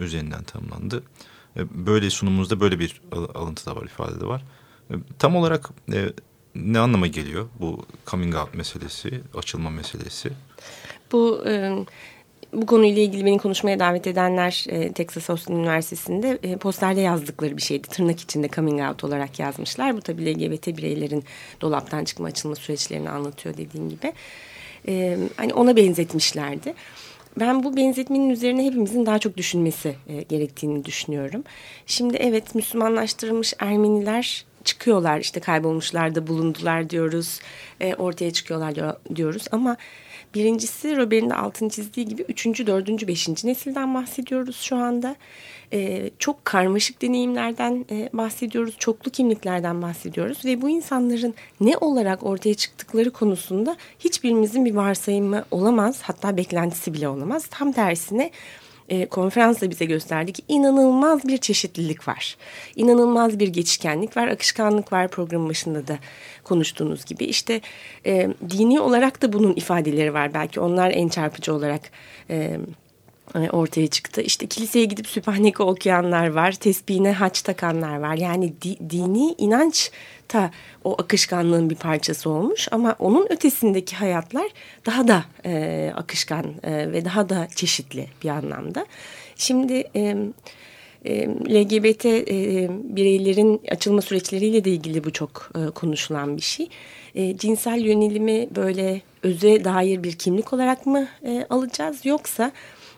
üzerinden tanımlandı. E, böyle sunumunuzda böyle bir alıntı da var, ifade de var. E, tam olarak e, ne anlama geliyor bu coming out meselesi, açılma meselesi? Bu bu konuyla ilgili beni konuşmaya davet edenler Texas Austin Üniversitesi'nde posterde yazdıkları bir şeydi. Tırnak içinde coming out olarak yazmışlar. Bu tabii LGBT bireylerin dolaptan çıkma açılma süreçlerini anlatıyor dediğim gibi. hani ona benzetmişlerdi. Ben bu benzetmenin üzerine hepimizin daha çok düşünmesi e, gerektiğini düşünüyorum. Şimdi evet Müslümanlaştırılmış Ermeniler çıkıyorlar işte kaybolmuşlar da bulundular diyoruz e, ortaya çıkıyorlar diyoruz ama birincisi Robert'in de altını çizdiği gibi üçüncü, dördüncü, beşinci nesilden bahsediyoruz şu anda. E, çok karmaşık deneyimlerden e, bahsediyoruz, çoklu kimliklerden bahsediyoruz ve bu insanların ne olarak ortaya çıktıkları konusunda hiçbirimizin bir varsayımı olamaz, hatta beklentisi bile olamaz. Tam tersine e, konferans da bize gösterdi ki inanılmaz bir çeşitlilik var. İnanılmaz bir geçişkenlik var, akışkanlık var programın başında da konuştuğunuz gibi. İşte e, dini olarak da bunun ifadeleri var belki onlar en çarpıcı olarak e, ortaya çıktı. İşte kiliseye gidip Sübhaneke okuyanlar var, tesbihine haç takanlar var. Yani di, dini inanç da o akışkanlığın bir parçası olmuş ama onun ötesindeki hayatlar daha da e, akışkan e, ve daha da çeşitli bir anlamda. Şimdi e, E, LGBT e, bireylerin açılma süreçleriyle de ilgili bu çok e, konuşulan bir şey. E, cinsel yönelimi böyle öze dair bir kimlik olarak mı e, alacağız yoksa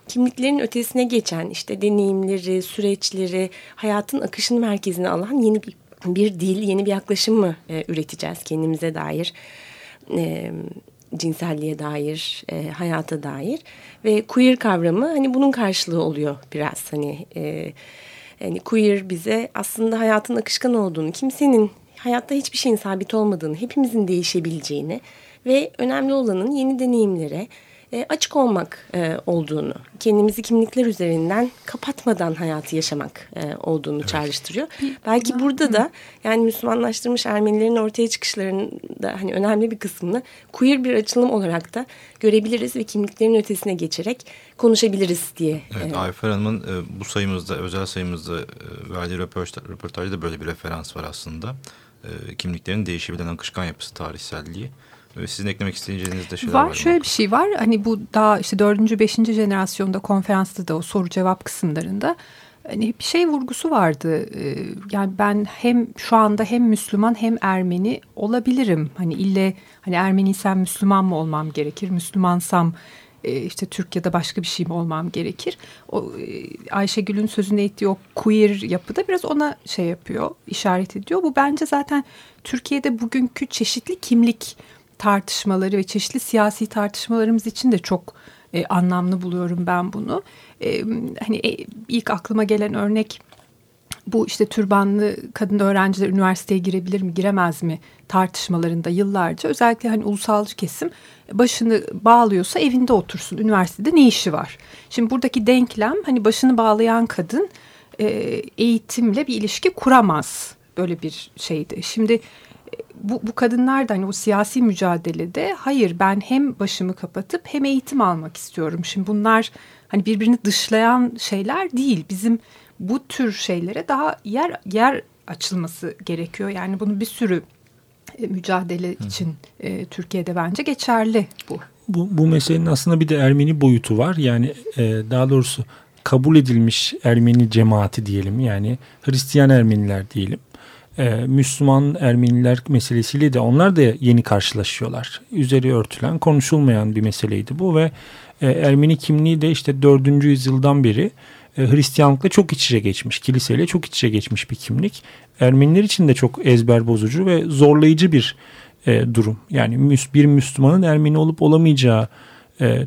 kimliklerin ötesine geçen işte deneyimleri, süreçleri, hayatın akışını merkezine alan yeni bir, bir dil, yeni bir yaklaşım mı e, üreteceğiz kendimize dair? E, cinselliğe dair, e, hayata dair ve queer kavramı hani bunun karşılığı oluyor biraz hani e, yani queer bize aslında hayatın akışkan olduğunu, kimsenin hayatta hiçbir şeyin sabit olmadığını, hepimizin değişebileceğini ve önemli olanın yeni deneyimlere e, açık olmak e, olduğunu, kendimizi kimlikler üzerinden kapatmadan hayatı yaşamak e, olduğunu evet. çağrıştırıyor. Belki burada da yani Müslümanlaştırmış Ermenilerin ortaya çıkışlarında hani önemli bir kısmını queer bir açılım olarak da görebiliriz ve kimliklerin ötesine geçerek konuşabiliriz diye. Evet, Ayfer Hanım'ın e, bu sayımızda, özel sayımızda e, verdiği röportaj, röportajda böyle bir referans var aslında. E, kimliklerin değişebilen akışkan yapısı, tarihselliği. Sizin eklemek isteyeceğiniz de şeyler var. Var şöyle bir şey var. Hani bu daha işte dördüncü, beşinci jenerasyonda konferansta da o soru cevap kısımlarında hani bir şey vurgusu vardı. Ee, yani ben hem şu anda hem Müslüman hem Ermeni olabilirim. Hani ille hani Ermeniysem Müslüman mı olmam gerekir? Müslümansam e, işte Türkiye'de başka bir şey mi olmam gerekir? O e, Ayşegül'ün sözünde ettiği o queer yapıda biraz ona şey yapıyor, işaret ediyor. Bu bence zaten Türkiye'de bugünkü çeşitli kimlik tartışmaları ve çeşitli siyasi tartışmalarımız için de çok e, anlamlı buluyorum ben bunu. E, hani e, ilk aklıma gelen örnek bu işte türbanlı kadın öğrenciler üniversiteye girebilir mi giremez mi tartışmalarında yıllarca özellikle hani ulusalcı kesim başını bağlıyorsa evinde otursun üniversitede ne işi var? Şimdi buradaki denklem hani başını bağlayan kadın e, eğitimle bir ilişki kuramaz böyle bir şeydi. Şimdi bu, bu kadınlar da hani o siyasi mücadelede hayır ben hem başımı kapatıp hem eğitim almak istiyorum. Şimdi bunlar hani birbirini dışlayan şeyler değil. Bizim bu tür şeylere daha yer yer açılması gerekiyor. Yani bunu bir sürü e, mücadele için e, Türkiye'de bence geçerli bu. Bu, bu meselenin aslında bir de Ermeni boyutu var. Yani e, daha doğrusu kabul edilmiş Ermeni cemaati diyelim. Yani Hristiyan Ermeniler diyelim e, Müslüman Ermeniler meselesiyle de onlar da yeni karşılaşıyorlar. Üzeri örtülen, konuşulmayan bir meseleydi bu ve e, Ermeni kimliği de işte 4. yüzyıldan beri e, Hristiyanlıkla çok iç içe geçmiş, kiliseyle çok iç içe geçmiş bir kimlik. Ermeniler için de çok ezber bozucu ve zorlayıcı bir durum. Yani bir Müslümanın Ermeni olup olamayacağı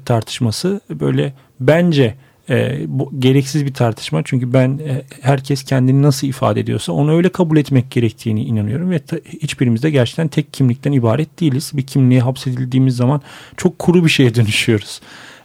tartışması böyle bence e, bu gereksiz bir tartışma. Çünkü ben e, herkes kendini nasıl ifade ediyorsa onu öyle kabul etmek gerektiğini inanıyorum ve ta, hiçbirimiz de gerçekten tek kimlikten ibaret değiliz. Bir kimliğe hapsedildiğimiz zaman çok kuru bir şeye dönüşüyoruz.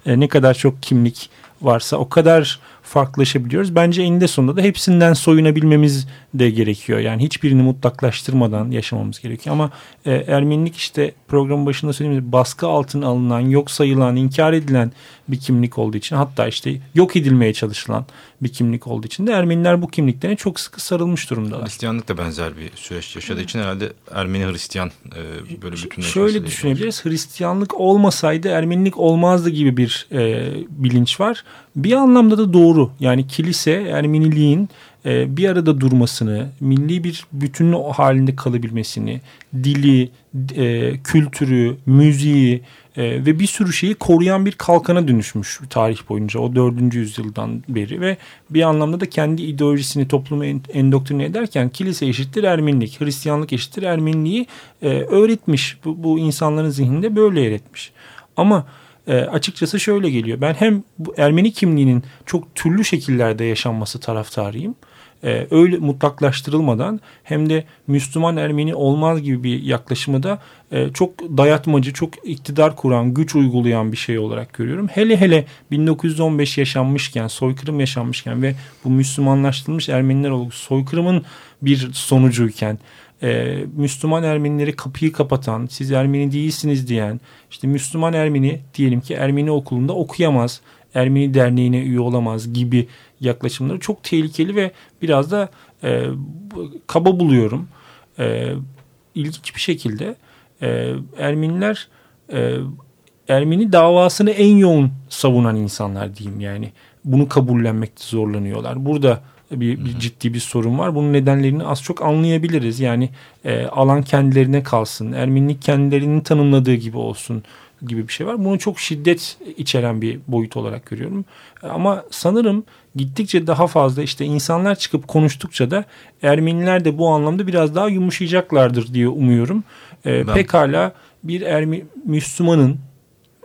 E, ne kadar çok kimlik varsa o kadar farklılaşabiliyoruz. Bence eninde sonunda da hepsinden soyunabilmemiz de gerekiyor. Yani hiçbirini mutlaklaştırmadan yaşamamız gerekiyor. Ama e, Ermenilik işte programın başında söylediğimiz baskı altına alınan, yok sayılan, inkar edilen bir kimlik olduğu için hatta işte yok edilmeye çalışılan bir kimlik olduğu için de Ermeniler bu kimliklerine çok sıkı sarılmış durumdalar. Hristiyanlık da benzer bir süreç yaşadığı için herhalde Ermeni Hristiyan e, böyle bütün Şöyle düşünebiliriz. Hristiyanlık olmasaydı Ermenilik olmazdı gibi bir e, bilinç var. Bir anlamda da doğru. Yani kilise Ermeniliğin e, bir arada durmasını, milli bir bütünlük halinde kalabilmesini, dili, e, kültürü, müziği e, ve bir sürü şeyi koruyan bir kalkana dönüşmüş tarih boyunca o dördüncü yüzyıldan beri ve bir anlamda da kendi ideolojisini toplumu endoktrine ederken kilise eşittir Ermenilik, Hristiyanlık eşittir Ermeniliği e, öğretmiş. Bu, bu insanların zihninde böyle yer etmiş. Ama e, açıkçası şöyle geliyor. Ben hem bu Ermeni kimliğinin çok türlü şekillerde yaşanması taraftarıyım e, öyle mutlaklaştırılmadan hem de Müslüman Ermeni olmaz gibi bir yaklaşımı da e, çok dayatmacı, çok iktidar kuran, güç uygulayan bir şey olarak görüyorum. Hele hele 1915 yaşanmışken, soykırım yaşanmışken ve bu Müslümanlaştırılmış Ermeniler olgusu soykırımın bir sonucuyken e, Müslüman Ermenileri kapıyı kapatan, siz Ermeni değilsiniz diyen, işte Müslüman Ermeni diyelim ki Ermeni okulunda okuyamaz, Ermeni derneğine üye olamaz gibi yaklaşımları çok tehlikeli ve biraz da e, kaba buluyorum. E, ilginç bir şekilde e, Ermeniler e, Ermeni davasını en yoğun savunan insanlar diyeyim yani. Bunu kabullenmekte zorlanıyorlar. Burada bir, bir ciddi bir sorun var. Bunun nedenlerini az çok anlayabiliriz. Yani e, alan kendilerine kalsın, Ermenilik kendilerinin tanımladığı gibi olsun gibi bir şey var. Bunu çok şiddet içeren bir boyut olarak görüyorum. Ama sanırım gittikçe daha fazla işte insanlar çıkıp konuştukça da Ermeniler de bu anlamda biraz daha yumuşayacaklardır diye umuyorum. Ee, Ben- Pekala bir Ermi, Müslümanın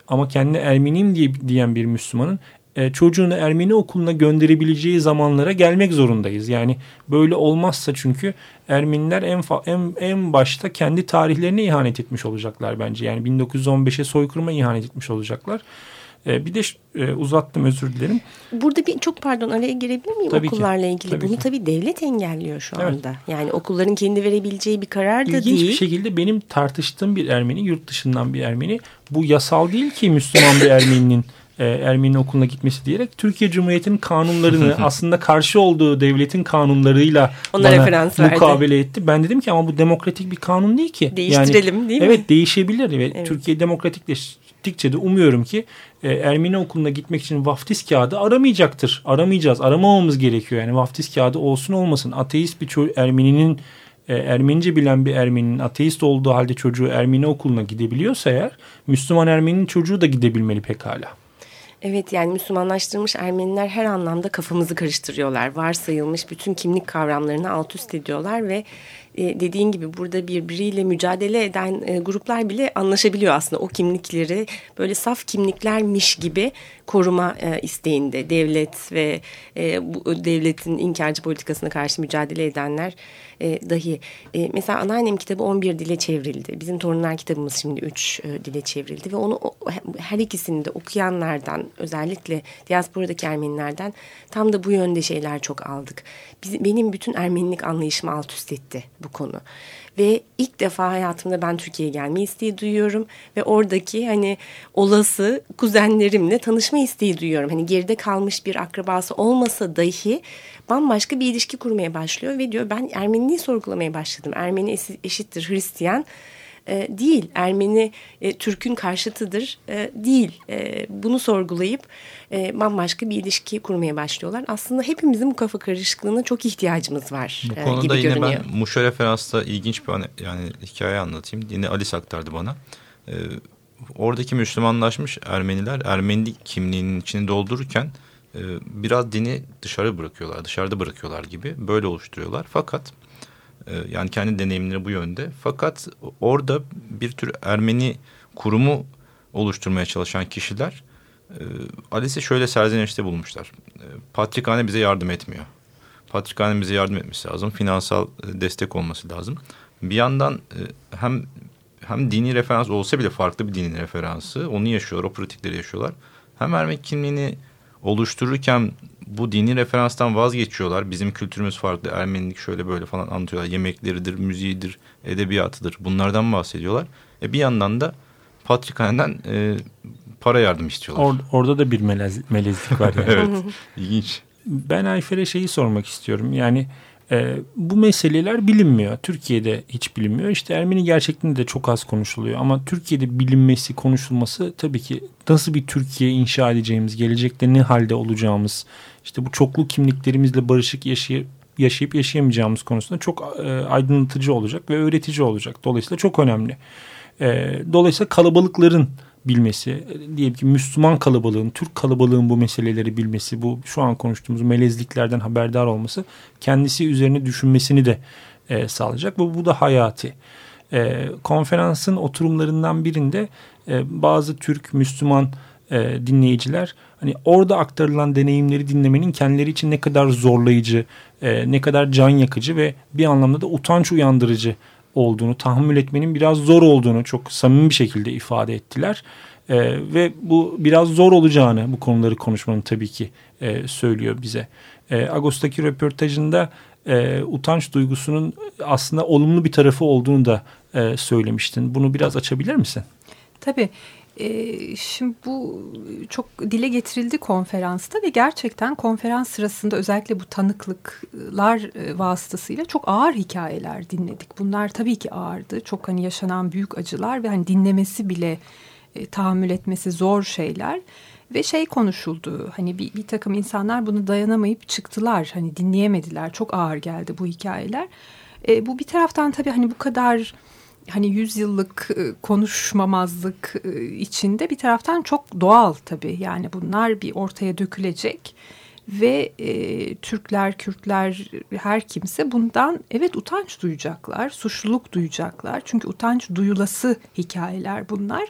ama kendine Ermeniyim diye diyen bir Müslümanın e, çocuğunu Ermeni okuluna gönderebileceği zamanlara gelmek zorundayız. Yani böyle olmazsa çünkü Ermeniler en en en başta kendi tarihlerine ihanet etmiş olacaklar bence. Yani 1915'e soykırıma ihanet etmiş olacaklar. E, bir de e, uzattım özür dilerim. Burada bir çok pardon araya girebilir miyim Tabii ki. okullarla ilgili? Tabii Bunu ki. tabii devlet engelliyor şu Evet. anda. Yani okulların kendi verebileceği bir karar da İlginç değil. bir şekilde benim tartıştığım bir Ermeni, yurt dışından bir Ermeni. Bu yasal değil ki Müslüman bir Ermeninin e, Ermeni okuluna gitmesi diyerek Türkiye Cumhuriyeti'nin kanunlarını aslında karşı olduğu devletin kanunlarıyla Ona bana referans verdi. mukabele etti. Ben dedim ki ama bu demokratik bir kanun değil ki. Değiştirelim, değil mi? Evet değişebilir ve Evet. Türkiye demokratikleştikçe de umuyorum ki e, Ermeni okuluna gitmek için vaftiz kağıdı aramayacaktır. Aramayacağız. Aramamamız gerekiyor. Yani vaftiz kağıdı olsun olmasın. Ateist bir Ermeninin e, Ermenice bilen bir Ermeninin ateist olduğu halde çocuğu Ermeni okuluna gidebiliyorsa eğer Müslüman Ermeninin çocuğu da gidebilmeli pekala. Evet yani Müslümanlaştırılmış Ermeniler her anlamda kafamızı karıştırıyorlar. Varsayılmış bütün kimlik kavramlarını alt üst ediyorlar ve e, dediğin gibi burada birbiriyle mücadele eden e, gruplar bile anlaşabiliyor aslında o kimlikleri böyle saf kimliklermiş gibi koruma e, isteğinde devlet ve bu devletin inkarcı politikasına karşı mücadele edenler dahi. E, mesela anneannem kitabı 11 dile çevrildi. Bizim torunlar kitabımız şimdi 3 e, dile çevrildi ve onu her ikisini de okuyanlardan özellikle diasporadaki Ermenilerden tam da bu yönde şeyler çok aldık. Benim bütün Ermenilik anlayışımı alt üst etti konu. Ve ilk defa hayatımda ben Türkiye'ye gelme isteği duyuyorum ve oradaki hani olası kuzenlerimle tanışma isteği duyuyorum. Hani geride kalmış bir akrabası olmasa dahi bambaşka bir ilişki kurmaya başlıyor ve diyor ben Ermeniliği sorgulamaya başladım. Ermeni eşi- eşittir Hristiyan e, değil. Ermeni e, Türk'ün karşıtıdır e, değil. E, bunu sorgulayıp e, bambaşka bir ilişki kurmaya başlıyorlar. Aslında hepimizin bu kafa karışıklığına çok ihtiyacımız var Bu e, konuda gibi yine görünüyor. ben Muş'a referansta ilginç bir ane- yani hikaye anlatayım. Yine Alice aktardı bana. Ee, oradaki Müslümanlaşmış Ermeniler Ermenilik kimliğinin içini doldururken e, biraz dini dışarı bırakıyorlar, dışarıda bırakıyorlar gibi böyle oluşturuyorlar. Fakat e, yani kendi deneyimleri bu yönde. Fakat orada bir tür Ermeni kurumu oluşturmaya çalışan kişiler e, Alice'e şöyle serzenişte bulmuşlar. E, Patrikhane bize yardım etmiyor. Patrikhane'nin bize yardım etmesi lazım. Finansal e, destek olması lazım. Bir yandan e, hem hem dini referans olsa bile farklı bir dinin referansı. Onu yaşıyorlar, o pratikleri yaşıyorlar. Hem Ermeni kimliğini oluştururken bu dini referanstan vazgeçiyorlar. Bizim kültürümüz farklı, Ermenilik şöyle böyle falan anlatıyorlar. Yemekleridir, müziğidir, edebiyatıdır. Bunlardan bahsediyorlar. E bir yandan da Patrikhane'den e, para yardım istiyorlar. Or- orada da bir melez- melezlik var yani. evet, ilginç. Ben Ayfer'e şeyi sormak istiyorum. Yani e, bu meseleler bilinmiyor. Türkiye'de hiç bilinmiyor. İşte Ermeni gerçekliğinde de çok az konuşuluyor. Ama Türkiye'de bilinmesi, konuşulması tabii ki nasıl bir Türkiye inşa edeceğimiz, gelecekte ne halde olacağımız, işte bu çoklu kimliklerimizle barışık yaşayıp yaşayıp yaşayamayacağımız konusunda çok e, aydınlatıcı olacak ve öğretici olacak. Dolayısıyla çok önemli. E, dolayısıyla kalabalıkların bilmesi, e, diyelim ki Müslüman kalabalığın, Türk kalabalığın bu meseleleri bilmesi, bu şu an konuştuğumuz melezliklerden haberdar olması kendisi üzerine düşünmesini de e, sağlayacak. Bu, bu da hayati. E, konferansın oturumlarından birinde e, bazı Türk Müslüman e, dinleyiciler hani orada aktarılan deneyimleri dinlemenin kendileri için ne kadar zorlayıcı, e, ne kadar can yakıcı ve bir anlamda da utanç uyandırıcı olduğunu, tahammül etmenin biraz zor olduğunu çok samimi bir şekilde ifade ettiler. E, ve bu biraz zor olacağını bu konuları konuşmanın tabii ki e, söylüyor bize. E, Ağustos'taki röportajında e, utanç duygusunun aslında olumlu bir tarafı olduğunu da e, söylemiştin. Bunu biraz açabilir misin? Tabii. Ee, şimdi bu çok dile getirildi konferansta ve gerçekten konferans sırasında özellikle bu tanıklıklar e, vasıtasıyla çok ağır hikayeler dinledik. Bunlar tabii ki ağırdı. Çok hani yaşanan büyük acılar ve hani dinlemesi bile e, tahammül etmesi zor şeyler. Ve şey konuşuldu hani bir, bir takım insanlar bunu dayanamayıp çıktılar. Hani dinleyemediler çok ağır geldi bu hikayeler. E, bu bir taraftan tabii hani bu kadar hani yüzyıllık e, konuşmamazlık e, içinde bir taraftan çok doğal tabii. Yani bunlar bir ortaya dökülecek ve e, Türkler, Kürtler her kimse bundan evet utanç duyacaklar, suçluluk duyacaklar. Çünkü utanç duyulası hikayeler bunlar.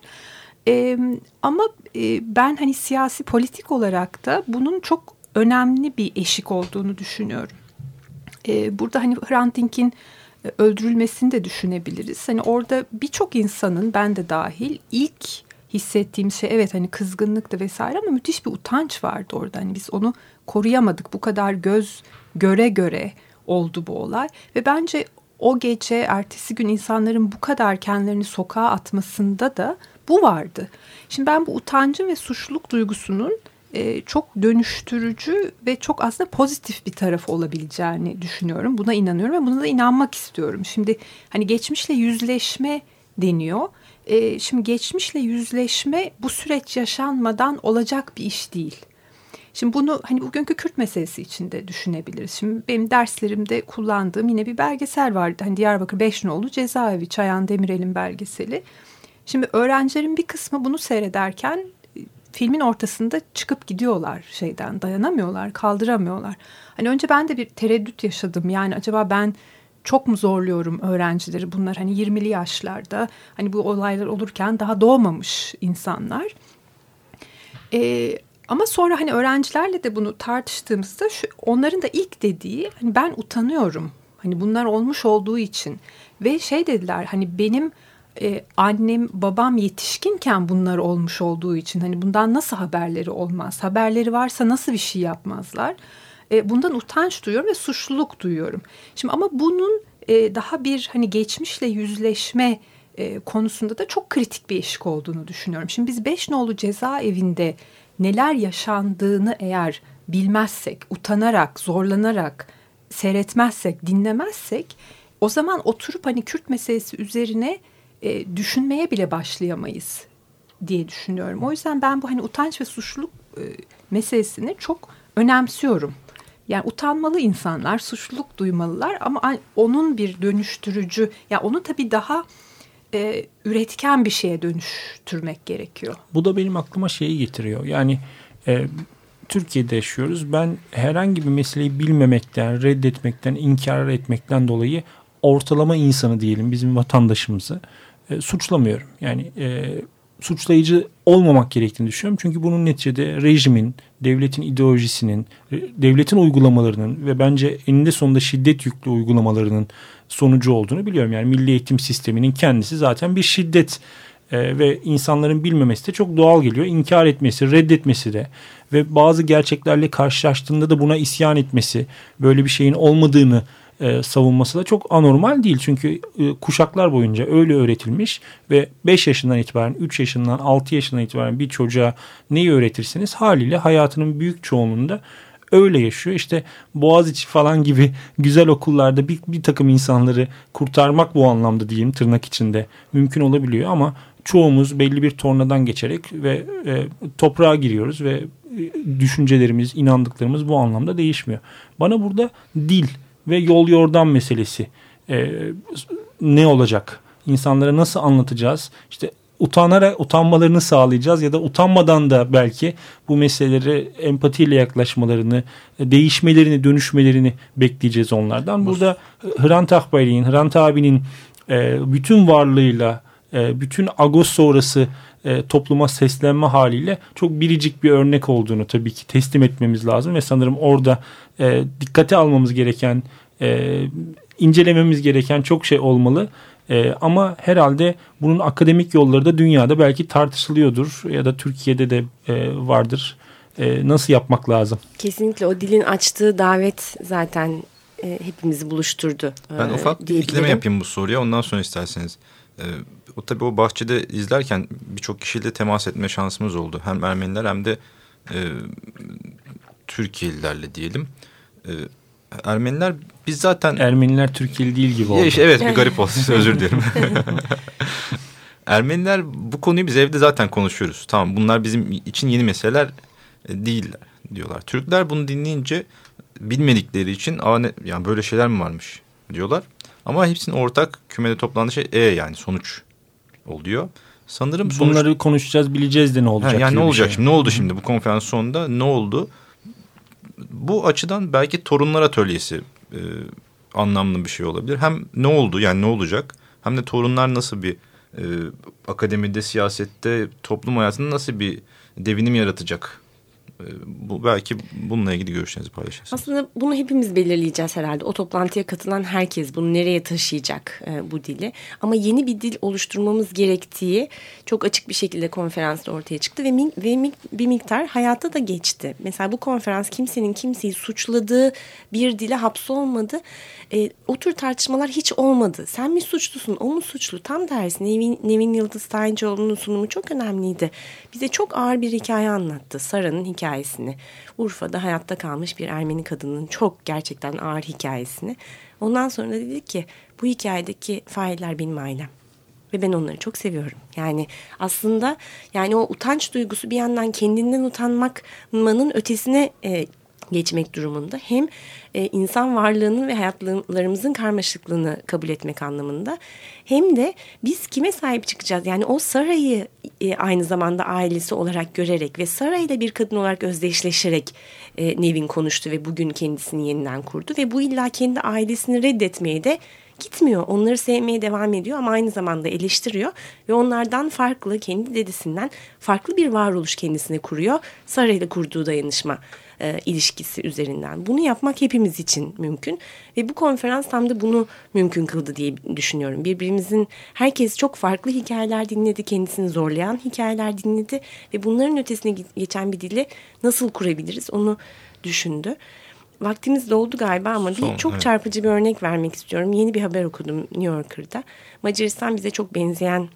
E, ama e, ben hani siyasi politik olarak da bunun çok önemli bir eşik olduğunu düşünüyorum. E, burada hani Hrant Dink'in öldürülmesini de düşünebiliriz. Hani orada birçok insanın ben de dahil ilk hissettiğim şey evet hani kızgınlıktı vesaire ama müthiş bir utanç vardı orada. Hani biz onu koruyamadık. Bu kadar göz göre göre oldu bu olay ve bence o gece ertesi gün insanların bu kadar kendilerini sokağa atmasında da bu vardı. Şimdi ben bu utancın ve suçluluk duygusunun e, çok dönüştürücü ve çok aslında pozitif bir taraf olabileceğini düşünüyorum. Buna inanıyorum ve buna da inanmak istiyorum. Şimdi hani geçmişle yüzleşme deniyor. E, şimdi geçmişle yüzleşme bu süreç yaşanmadan olacak bir iş değil. Şimdi bunu hani bugünkü Kürt meselesi içinde düşünebiliriz. Şimdi benim derslerimde kullandığım yine bir belgesel vardı. Hani Diyarbakır Beşnoğlu Cezaevi Çayan Demirel'in belgeseli. Şimdi öğrencilerin bir kısmı bunu seyrederken filmin ortasında çıkıp gidiyorlar şeyden dayanamıyorlar kaldıramıyorlar. Hani önce ben de bir tereddüt yaşadım yani acaba ben çok mu zorluyorum öğrencileri bunlar hani 20'li yaşlarda hani bu olaylar olurken daha doğmamış insanlar. Ee, ama sonra hani öğrencilerle de bunu tartıştığımızda şu, onların da ilk dediği hani ben utanıyorum. Hani bunlar olmuş olduğu için ve şey dediler hani benim e, annem babam yetişkinken bunlar olmuş olduğu için hani bundan nasıl haberleri olmaz? Haberleri varsa nasıl bir şey yapmazlar? E, bundan utanç duyuyorum ve suçluluk duyuyorum. Şimdi ama bunun e, daha bir hani geçmişle yüzleşme e, konusunda da çok kritik bir eşik olduğunu düşünüyorum. Şimdi biz Beşnoğlu cezaevinde neler yaşandığını eğer bilmezsek, utanarak, zorlanarak seyretmezsek, dinlemezsek o zaman oturup hani Kürt meselesi üzerine e, düşünmeye bile başlayamayız diye düşünüyorum. O yüzden ben bu hani utanç ve suçluluk e, meselesini çok önemsiyorum. Yani utanmalı insanlar, suçluluk duymalılar ama onun bir dönüştürücü, ya yani onu tabii daha e, üretken bir şeye dönüştürmek gerekiyor. Bu da benim aklıma şeyi getiriyor. Yani e, Türkiye'de yaşıyoruz. Ben herhangi bir meseleyi bilmemekten, reddetmekten, inkar etmekten dolayı ortalama insanı diyelim bizim vatandaşımızı e, suçlamıyorum. Yani e, suçlayıcı olmamak gerektiğini düşünüyorum. Çünkü bunun neticede rejimin, devletin ideolojisinin, devletin uygulamalarının ve bence eninde sonunda şiddet yüklü uygulamalarının sonucu olduğunu biliyorum. Yani milli eğitim sisteminin kendisi zaten bir şiddet e, ve insanların bilmemesi de çok doğal geliyor. İnkar etmesi, reddetmesi de ve bazı gerçeklerle karşılaştığında da buna isyan etmesi, böyle bir şeyin olmadığını e, savunması da çok anormal değil. Çünkü e, kuşaklar boyunca öyle öğretilmiş ve 5 yaşından itibaren, 3 yaşından, 6 yaşından itibaren bir çocuğa neyi öğretirsiniz haliyle hayatının büyük çoğunluğunda öyle yaşıyor. İşte Boğaziçi falan gibi güzel okullarda bir, bir takım insanları kurtarmak bu anlamda diyeyim tırnak içinde mümkün olabiliyor ama çoğumuz belli bir tornadan geçerek ve e, toprağa giriyoruz ve e, düşüncelerimiz, inandıklarımız bu anlamda değişmiyor. Bana burada dil ve yol yordam meselesi e, ne olacak? İnsanlara nasıl anlatacağız? İşte utanarak utanmalarını sağlayacağız ya da utanmadan da belki bu meseleleri empatiyle yaklaşmalarını, değişmelerini, dönüşmelerini bekleyeceğiz onlardan. Burada Hrant Akbayli'nin, Hrant abinin e, bütün varlığıyla, e, bütün Agos sonrası e, topluma seslenme haliyle çok biricik bir örnek olduğunu tabii ki teslim etmemiz lazım ve sanırım orada e, dikkate almamız gereken, e, incelememiz gereken çok şey olmalı. E, ama herhalde bunun akademik yolları da dünyada belki tartışılıyordur ya da Türkiye'de de e, vardır. E, nasıl yapmak lazım? Kesinlikle o dilin açtığı davet zaten e, hepimizi buluşturdu. Ben ufak bir ekleme yapayım bu soruya ondan sonra isterseniz. E, o tabii o bahçede izlerken birçok kişiyle temas etme şansımız oldu. Hem Ermeniler hem de e, Türkiye'lilerle diyelim. E, Ermeniler biz zaten... Ermeniler Türkiye'li değil gibi oldu. Işte, evet bir garip oldu özür dilerim. Ermeniler bu konuyu biz evde zaten konuşuyoruz. Tamam bunlar bizim için yeni meseleler e, değiller diyorlar. Türkler bunu dinleyince bilmedikleri için Aa, ne, yani böyle şeyler mi varmış diyorlar. Ama hepsinin ortak kümede toplandığı şey E yani sonuç oluyor. Sanırım sonuç... Bunları konuşacağız bileceğiz de ne olacak? Ha, yani ne olacak şey. şimdi ne oldu şimdi bu konferans sonunda ne oldu? Bu açıdan belki torunlar atölyesi e, anlamlı bir şey olabilir. Hem ne oldu yani ne olacak hem de torunlar nasıl bir e, akademide, siyasette, toplum hayatında nasıl bir devinim yaratacak? Bu belki bununla ilgili görüşlerinizi paylaşırsınız. Aslında bunu hepimiz belirleyeceğiz herhalde. O toplantıya katılan herkes bunu nereye taşıyacak e, bu dili. Ama yeni bir dil oluşturmamız gerektiği çok açık bir şekilde konferansta ortaya çıktı ve, mi- ve mi- bir miktar hayata da geçti. Mesela bu konferans kimsenin kimseyi suçladığı bir dile hapsolmadı. E, o tür tartışmalar hiç olmadı. Sen mi suçlusun, o mu suçlu? Tam tersi. Nevin, Nevin Yıldız Tayıncıoğlu'nun sunumu çok önemliydi. Bize çok ağır bir hikaye anlattı. Sara'nın hikayesini. Urfa'da hayatta kalmış bir Ermeni kadının çok gerçekten ağır hikayesini. Ondan sonra da dedi ki bu hikayedeki failler benim ailem. Ve ben onları çok seviyorum. Yani aslında yani o utanç duygusu bir yandan kendinden utanmanın ötesine e, geçmek durumunda. Hem e, insan varlığının ve hayatlarımızın karmaşıklığını kabul etmek anlamında. Hem de biz kime sahip çıkacağız? Yani o Sara'yı e, aynı zamanda ailesi olarak görerek ve Sara ile bir kadın olarak özdeşleşerek e, Nevin konuştu ve bugün kendisini yeniden kurdu. Ve bu illa kendi ailesini reddetmeye de gitmiyor. Onları sevmeye devam ediyor ama aynı zamanda eleştiriyor ve onlardan farklı kendi dedesinden farklı bir varoluş kendisine kuruyor. Sara ile kurduğu dayanışma e, ilişkisi üzerinden. Bunu yapmak hepimiz için mümkün ve bu konferans tam da bunu mümkün kıldı diye düşünüyorum. Birbirimizin herkes çok farklı hikayeler dinledi, kendisini zorlayan hikayeler dinledi ve bunların ötesine geçen bir dili nasıl kurabiliriz onu düşündü. Vaktimiz doldu galiba ama Son, bir çok evet. çarpıcı bir örnek vermek istiyorum. Yeni bir haber okudum New Yorker'da. Macaristan bize çok benzeyen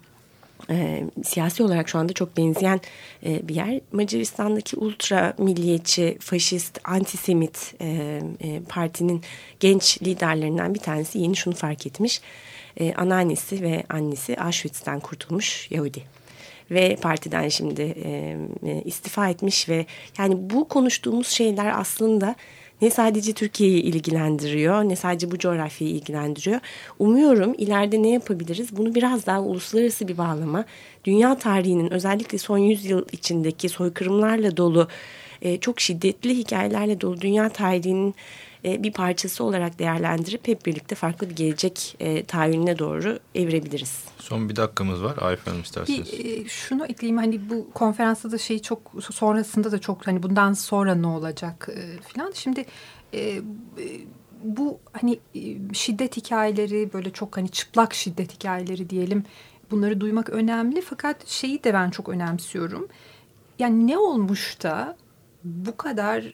e, siyasi olarak şu anda çok benzeyen e, bir yer. Macaristan'daki ultra milliyetçi, faşist, antisemit e, e, partinin genç liderlerinden bir tanesi yeni şunu fark etmiş. E, anneannesi ve annesi Auschwitz'ten kurtulmuş Yahudi ve partiden şimdi e, e, istifa etmiş ve yani bu konuştuğumuz şeyler aslında ne sadece Türkiye'yi ilgilendiriyor ne sadece bu coğrafyayı ilgilendiriyor. Umuyorum ileride ne yapabiliriz bunu biraz daha uluslararası bir bağlama dünya tarihinin özellikle son yüzyıl içindeki soykırımlarla dolu e, çok şiddetli hikayelerle dolu dünya tarihinin e, bir parçası olarak değerlendirip hep birlikte farklı bir gelecek e, tahayyülüne doğru evirebiliriz. Son bir dakikamız var. Arif Hanım isterseniz. Bir e, şunu ekleyeyim hani bu konferansta da şey çok sonrasında da çok hani bundan sonra ne olacak e, filan. Şimdi e, bu hani şiddet hikayeleri böyle çok hani çıplak şiddet hikayeleri diyelim bunları duymak önemli fakat şeyi de ben çok önemsiyorum. Yani ne olmuş da bu kadar e,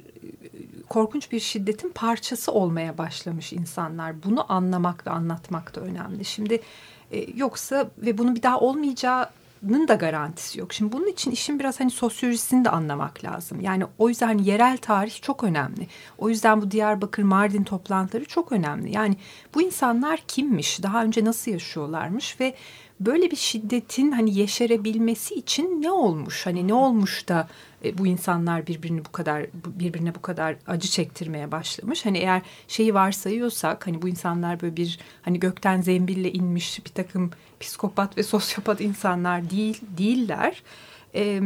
korkunç bir şiddetin parçası olmaya başlamış insanlar. Bunu anlamak ve anlatmak da önemli. Şimdi e, yoksa ve bunun bir daha olmayacağının da garantisi yok. Şimdi bunun için işin biraz hani sosyolojisini de anlamak lazım. Yani o yüzden hani yerel tarih çok önemli. O yüzden bu Diyarbakır, Mardin toplantıları çok önemli. Yani bu insanlar kimmiş? Daha önce nasıl yaşıyorlarmış ve böyle bir şiddetin hani yeşerebilmesi için ne olmuş? Hani ne olmuş da e, bu insanlar birbirini bu kadar birbirine bu kadar acı çektirmeye başlamış. Hani eğer şeyi varsayıyorsak hani bu insanlar böyle bir hani gökten zembille inmiş bir takım psikopat ve sosyopat insanlar değil değiller. E,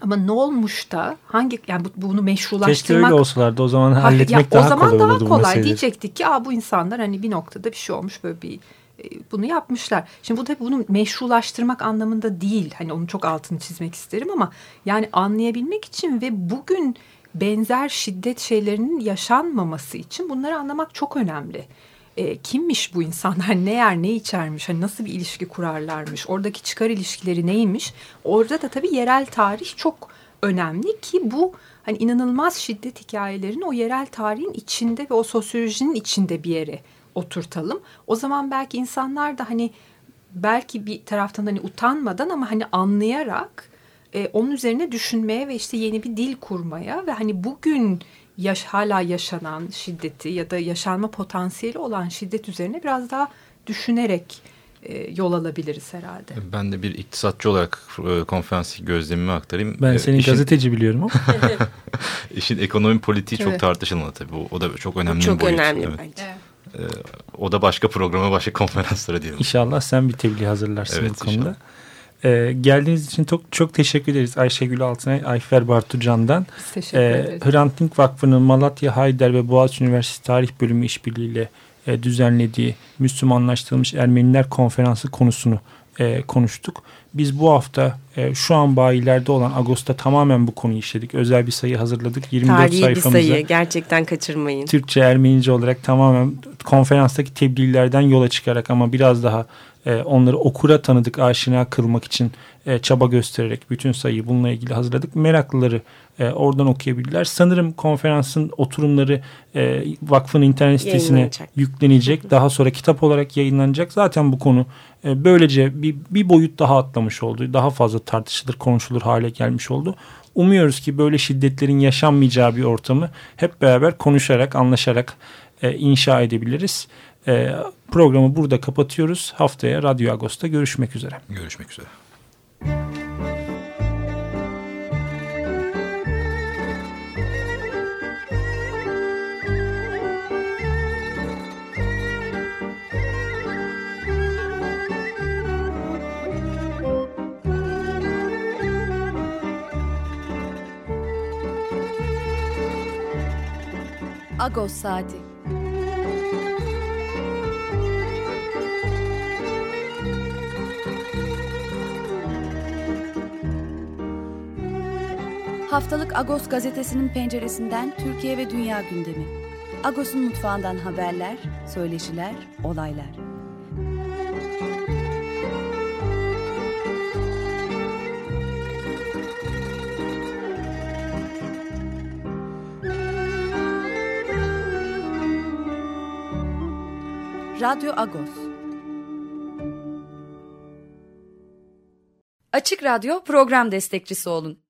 ama ne olmuş da hangi yani bu- bunu meşrulaştırmak Keşke öyle olsalardı o zaman Ha, halletmek ya daha o zaman kolay daha olurdu kolay diyecektik ki Aa, bu insanlar hani bir noktada bir şey olmuş böyle bir bunu yapmışlar. Şimdi bu tabii bunu meşrulaştırmak anlamında değil. Hani onun çok altını çizmek isterim ama yani anlayabilmek için ve bugün benzer şiddet şeylerinin yaşanmaması için bunları anlamak çok önemli. E, kimmiş bu insanlar? Ne yer, ne içermiş? Hani nasıl bir ilişki kurarlarmış? Oradaki çıkar ilişkileri neymiş? Orada da tabii yerel tarih çok önemli ki bu hani inanılmaz şiddet hikayelerini o yerel tarihin içinde ve o sosyolojinin içinde bir yere oturtalım. O zaman belki insanlar da hani belki bir taraftan hani utanmadan ama hani anlayarak e, onun üzerine düşünmeye ve işte yeni bir dil kurmaya ve hani bugün yaş hala yaşanan şiddeti ya da yaşanma potansiyeli olan şiddet üzerine biraz daha düşünerek e, yol alabiliriz herhalde. Ben de bir iktisatçı olarak e, konferans gözlemimi aktarayım. Ben E, senin işin- gazeteci biliyorum ama. İşin ekonomi politiği çok Evet. tartışılmalı tabii. O, o da çok önemli çok bir boyut. önemli Evet. bence. E, o da başka programa, başka konferanslara diyelim. İnşallah sen bir tebliğ hazırlarsın Evet, bu konuda. Ee, geldiğiniz için çok çok teşekkür ederiz Ayşegül Altınay, Ayfer Bartucan'dan. Biz teşekkür Ee, ederiz. Hrant Dink Vakfı'nın Malatya, Hayder ve Boğaziçi Üniversitesi Tarih Bölümü işbirliğiyle e, düzenlediği Müslümanlaştırılmış Ermeniler Konferansı konusunu e, konuştuk. Biz bu hafta e, şu an bayilerde olan Ağustos'ta tamamen bu konuyu işledik. Özel bir sayı hazırladık. 24 Tarihi bir sayfamıza. sayı gerçekten kaçırmayın. Türkçe, Ermenice olarak tamamen konferanstaki tebliğlerden yola çıkarak ama biraz daha e, onları okura tanıdık, aşina kılmak için e, çaba göstererek bütün sayıyı bununla ilgili hazırladık. Meraklıları e, oradan okuyabilirler. Sanırım konferansın oturumları e, vakfın internet sitesine yüklenecek. Daha sonra kitap olarak yayınlanacak. Zaten bu konu e, böylece bir, bir boyut daha atlamış oldu. Daha fazla tartışılır, konuşulur hale gelmiş oldu. Umuyoruz ki böyle şiddetlerin yaşanmayacağı bir ortamı hep beraber konuşarak, anlaşarak e, inşa edebiliriz. E, programı burada kapatıyoruz. Haftaya Radyo Agos'ta görüşmek üzere. Görüşmek üzere. Agos Saati Haftalık Agos gazetesinin penceresinden Türkiye ve dünya gündemi. Agos'un mutfağından haberler, söyleşiler, olaylar. Radyo Agos. Açık Radyo program destekçisi olun.